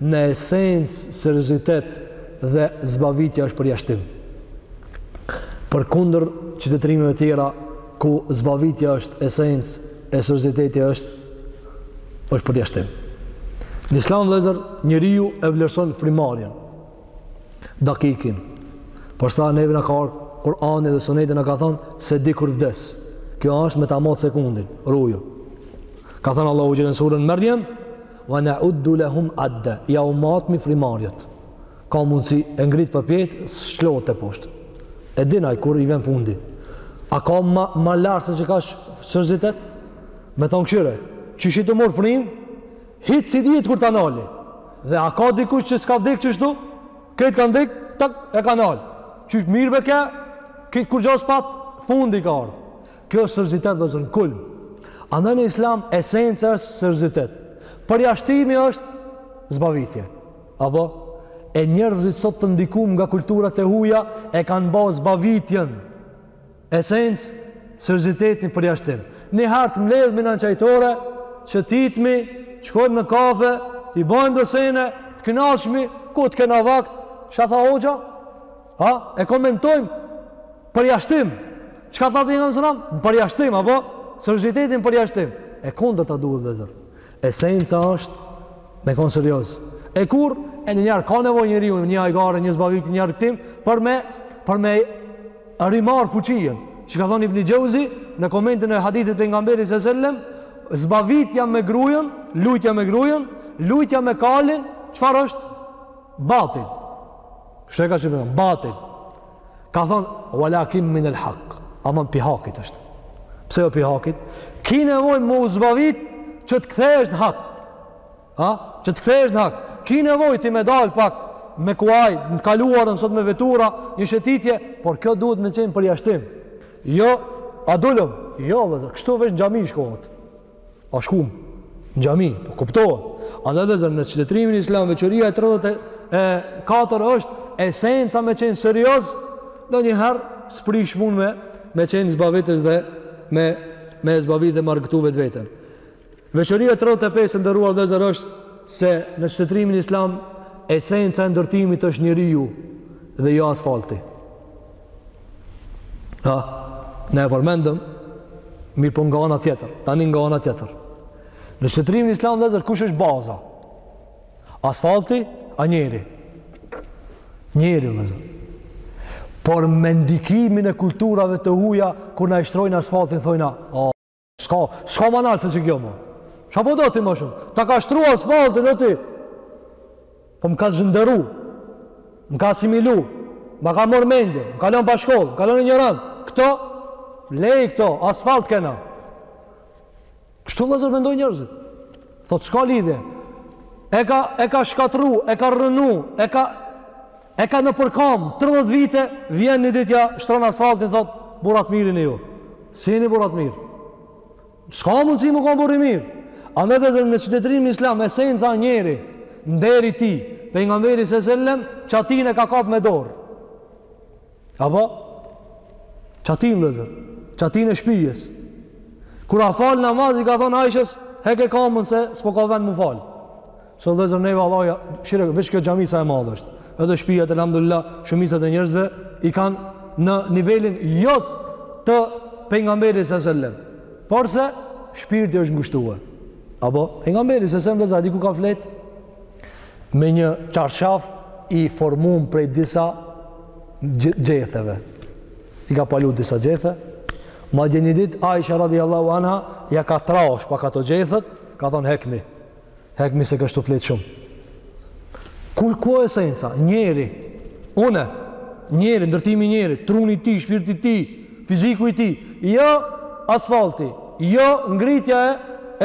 A: Në esencë seriozitet dhe zbavitja është përjashtim. Përkundër qytetërimeve tjera ku zbavitja është esencë e serioziteti është është përjashtim. Në Islam vëllazër njeriu e vlerëson frymarrjen. Dakikin. Po s'ta neve na ka ardh Kur'ani dhe Suneti na ka thonë s'e di kur vdes. Kjo është me ta mat sekundin, ruju. Ka thënë Allahu xheleshanuhu në surën Merjem, Wa na'uddu lahum adda, jau matmi frymarrjet. Ka mundësi e ngrit përpjet, s'lshohet teposhtë. E din ai kur i vjen fundi. A ka ma ma lart se kaq seriozitet? Me thon kshyre, qysh je tu marr frymë, hiç s'dihet kur ta nali. Dhe a ka dikush që s'ka vdek qeshtu? Krejt kanë vdek, tak e ka nal. Qysh mirë me kë? Kurgjo s'pat fundi ka ardhur. Kjo është seriozitet vëllezër, kulm. Andaj në islam, esenca është seriozitet. Përjashtimi është zbavitje. Apo? E njerëzit sot të ndikum nga kulturat e huja, e kanë ba zbavitjen esencë, seriozitetin përjashtim. Njëherë të mledhmi n'naj çajtore, që titmi, t'shkojmë në kafe, t'i bojmë do sene, të knaqmi, ku të kena vakt, çka tha hoxha? Ha, e komentojmë përjashtim. Çka tha pejgamberi sallallahu alajhi wasallam? Përjashtim apo seriozitetin përjashtim. E kundërta duhet vëllezër. Esenca është me kon serioz. E kur e njëherë ka nevojë njeriu një hajgare, një zbavit, një argëtim për me për me rimarr fuqinë. Që ka thënë Ibn Xhauzi në komentin e hadithit pejgamberit sallallahu alajhi wasallam? zbavitja me grujën, lujtja me grujën, lujtja me kalin, çfarë është? Batil. Kështu e ka thënë, batil. Ka thënë walakin min al haq. Ama pi hakit është. Pse jo pi hakit? Ki nevojë me u zbavit që të kthehesh në hak. Ha? Që të kthehesh në hak. Ki nevojë ti me dal pak me kuaj, në të kaluarën sot me vetura, një shëtitje, por kjo duhet me qenë përjashtim. Jo, a dulëm? Jo, vëllezër, kështu veç në xhami shkohet. A shkum në xhami, po kuptohet. Andaj vëllezër, në qytetrimin islam, veçoria e 34 është esenca me qenë serios, ndonjëherë s'prish punë me, me qenë zbavitës dhe me, me zbavit dhe me argëtu vetveten. Veçoria e 35 të nderuar vëllezër është se në qytetrimin islam esenca e ndërtimit është njeriu dhe jo asfalti. Ha, ne e përmendëm, mirëpo nga ana tjetër, tani nga ana tjetër. Në qytetrimin islam vëllezër, kush është baza? Asfalti, a njeri? Njeri, vëllezër. Por me ndikimin e kulturave të huja, kur na i shtrojnë asfaltin, thojna, o, S'ka, s'ka ma nalt se qikjo ma. Ça po do ti ma shumë? Ta ka shtru asfaltin o ti. Po më ka çnderu. Më ka asimilu. Ma ka mor mendjen. Më ka lon pa shkollë. Më ka lon injorant. Këto, lej këto, asfalt kena. Kështu vëllezër mendojnë njerzit. Thot, s'ka lidhje. E ka, e ka shkatrru, e ka rrënu, e ka E ka nëpërkamë, 30 vite, vjen një ditë ja shtron asfaltin, thot, burra t'mirë jeni ju. Si jeni burra t'mirë? S'ka mundësi me kon burrë i mirë? Andaj vëllezër në qytetërimin islam, esenca njeri, nderi i tij, pejgamberi sallallahu alajhi wasallam, Qaben e ka kap me dorë. Apo? Çatinë, vllezër. Çatinë e shpijes. Kur ka falë namaz, i ka thonë Ajshes, heke kamën se s'po ka vend m'u falë. Se vllezër neve, Allah, ja, shire, veç kjo xhami sa e madhe është. Edhe shpijat, elhamdulillah, shumica e njerëzve, i kanë në nivelin jo të pengamberit së sëllem. Porse, shpirti është ngushtuar. Apo, pengamberi së sëllem, vllezër, a di ku ka fletë? me një çarshaf i formuar prej disa gjetheve. I ka palu disa gjethe. Madje një ditë, Aisha radiallahu anha, ja ka trash pak ato gjethet, ka thonë hekmi. Hekmi se kështu fleta shumë. Kur ku esenca? Njeriu, në njeri, ndërtimi i njerit, truni i tij, shpirti i tij, fiziku i tij, jo asfalti, jo ngritja e,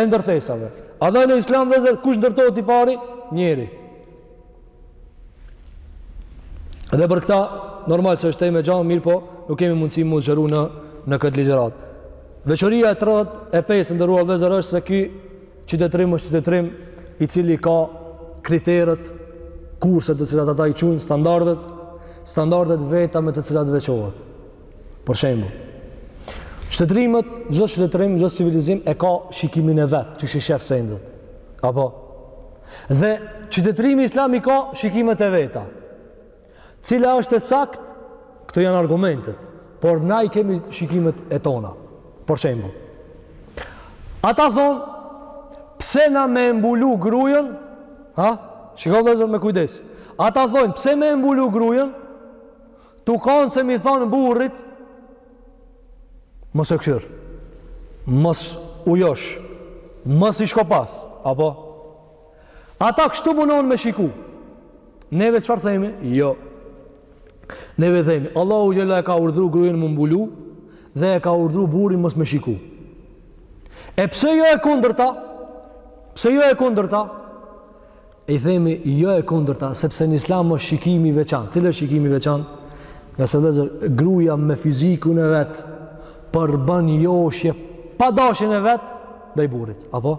A: e ndërtesave. Edhe në islam, vllezër, kush ndërtohet i pari? Njeri. Dhe për këta, normal se është temë e gjanë, mirëpo, nuk kemi mundësi m'u zgjeru në, në këtë ligjëratë. Veçoria e tretë, e pestë, të nderuar vllezër, është se ky qytetrim është qytetrim i cili ka kriteret, kurse të cilat ata i qujnë, standardet, standardet e veta me të cilat veçohet. Për shembull, qytetërimet, çdo qytetërim, çdo civilizim e ka shikimin e vet, qysh i shef sendet. Apo dhe qytetërimi islam i ka shikimet e veta. Cila është e saktë? Këto janë argumentet, por na i kemi shikimet e tona. Për shembull, ata thonë pse na me e mbulu grujën? Ha? Shiko vllezër me kujdes. Ata thonë, pse me e mbulu grujën? Tu kanë se me i thonë burrit, mos e kshyr, mos u josh, mos i shko pas, apo? Ata kështu munon me shiku. Neve çfarë themi? Jo. Neve themi, Allahu xhele e ka urdhru grujën m'u mbulu dhe e ka urdhru burrin mos me shiku. E pse jo e kundërta? Pse jo e kundërta? I themi jo e kundërta, sepse në islam është shikimi i veçantë. Cili është shikimi i veçantë? Ngase vllezër, gruja me fizikun e vet përbën joshje pa dashjen e vet ndaj burrit, apo?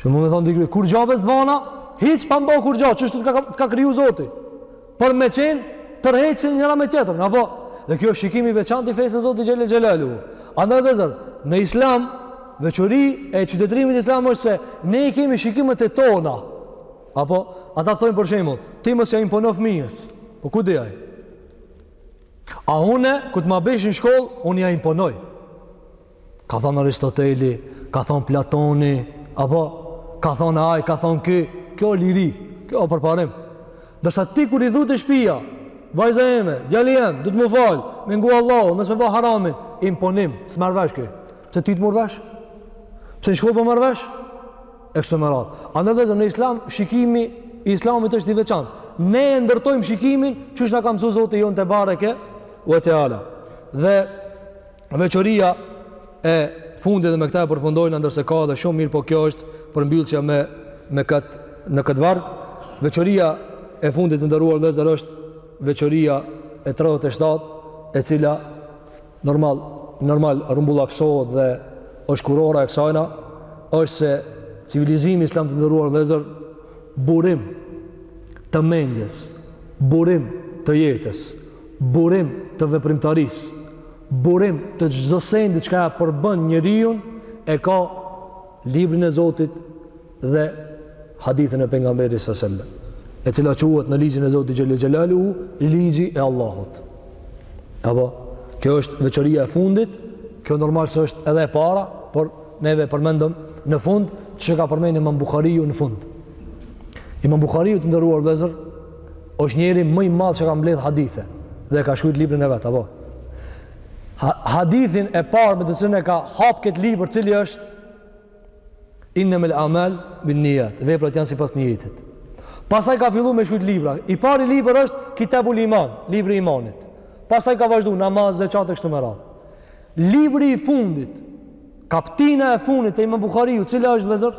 A: Që mund me thonë ni gru, kurgja be s'të bona, hiç pa m'ba kurgja, qështu të ka, ka kriju Zoti. Për me qenë tërheqëse njëra me tjetër, apo? Dhe kjo është shikimi i veçantë i fesë së Zotit xhele xhelaluhu. Andaj vllezër, në islam, veçori e qytetrimit islam është se ne i kemi shikimet e tona. Apo, ata thojnë për shembull, ti mos ja impono fmijës. O po ku dhe jaj? A une, kur të ma bish në shkollë, unë ja imponoj. Ka thonë Aristoteli, ka thonë Platoni, apo ka thonë ai, ka thonë ky, kjo është liri, kjo është përparim. Ndërsa ti kur i thu te shpia, vajza ime, djali jem, duhet m'u falë, me ngu Allahun, mos me ba haramin, imponim, s'e merr vesh kjo. Pse ti të merr vesh? Pse në shkollë po merr vesh? E kështu me radhë. A ne vëllezër në islam, shikimi i islamit është i veçantë. Ne e ndërtojmë shikimin, qysh na ka msu Zoti jonë tebareke ue teala. Dhe Veçoria e fundit dhe me këtë e përfundojmë ndërse ka edhe shumë mirë, po kjo është përmbyllja me me kët në kët varg. Veçoria e fundit të nderuar vëllezër është veçoria e 37, e cila normal normal rrumbullaksohet dhe është kurora e kësajna, është se civilizimi islam të nderuar vëllezër burim të mendjes, burim të jetës, burim të veprimtarisë, burim të çdo sendi çka ja përbën njeriun e ka librin e Zotit dhe hadithin e pejgamberit sallallahu alajhi wasallam e cila quhet në ligjin e Zotit xhel-le xhelaluhu, ligji e Allahut. Apo, kjo është veçoria e fundit, kjo normal se është edhe e para, por neve e përmendëm në fund, që e ka përmendë Imam Buhariu në fund. Imam Buhariu të nderuar vëllezër, është njeri më i madh që ka mbledh hadithe dhe e ka shkruajt librin e vet, apo. Ha, hadithin e parë me të cilën e ka hap kët libër, cili është Innamal a'mal binnijat. Veprat janë sipas nijetit. Pastaj ka fillu me shkruajt libra. I pari libër është Kitabul Iman, libri i imanit. Pastaj ka vazhdu namaz, zekat e kështu me radhë. Libri i fundit, kaptina e fundit e Imam Buhariut, cila është vëllezër?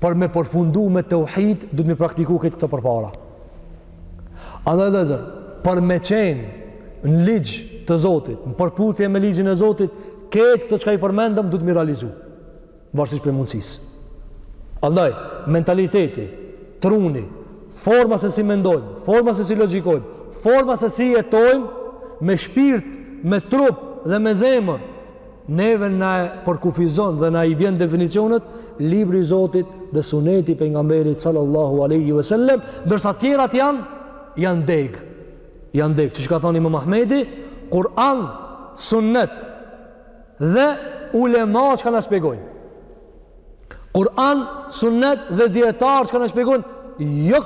A: për me përfundu me teuhid, duhet me i praktiku krejt këto përpara. Andaj vëllezër, për me qenë në ligj të Zotit, në përputhje me ligjin e Zotit, krejt këto çka i përmendëm, duhet me i realizu, varësisht prej mundësisë. Andaj, mentaliteti, truni, forma se si mendojmë, forma se si logjikojmë, forma se si jetojmë, me shpirt, me trup dhe me zemër, Neve na e përkufizon dhe na i bjen definicionet libri i Zotit dhe suneti i pejgamberit sallallahu alaihi wasallam, ndërsa të tjerat janë janë degë. Janë degë, siç ka thënë Imam Ahmedi, Kur'an, sunnet dhe ulema çka na shpjegojnë. Kur'an, sunnet dhe dijetarë çka na shpjegojnë, jo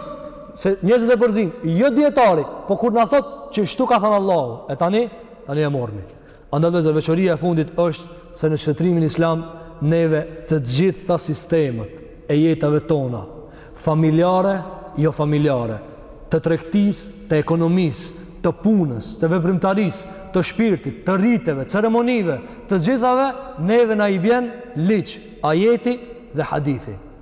A: se njerëzit e përzijnë, jo dijetari, po kur na thotë qeshtu ka thënë Allahu. E tani, tani e morrni. Andaj vëllezër veçoria e fundit është se në qytetërimin islam neve të gjitha sistemet e jetave tona, familjare, jo familjare, të tregtisë, të ekonomisë, të punës, të veprimtarisë, të shpirtit, të riteve, ceremonive, të gjithave neve na i bjen ligj, ajeti dhe hadithi.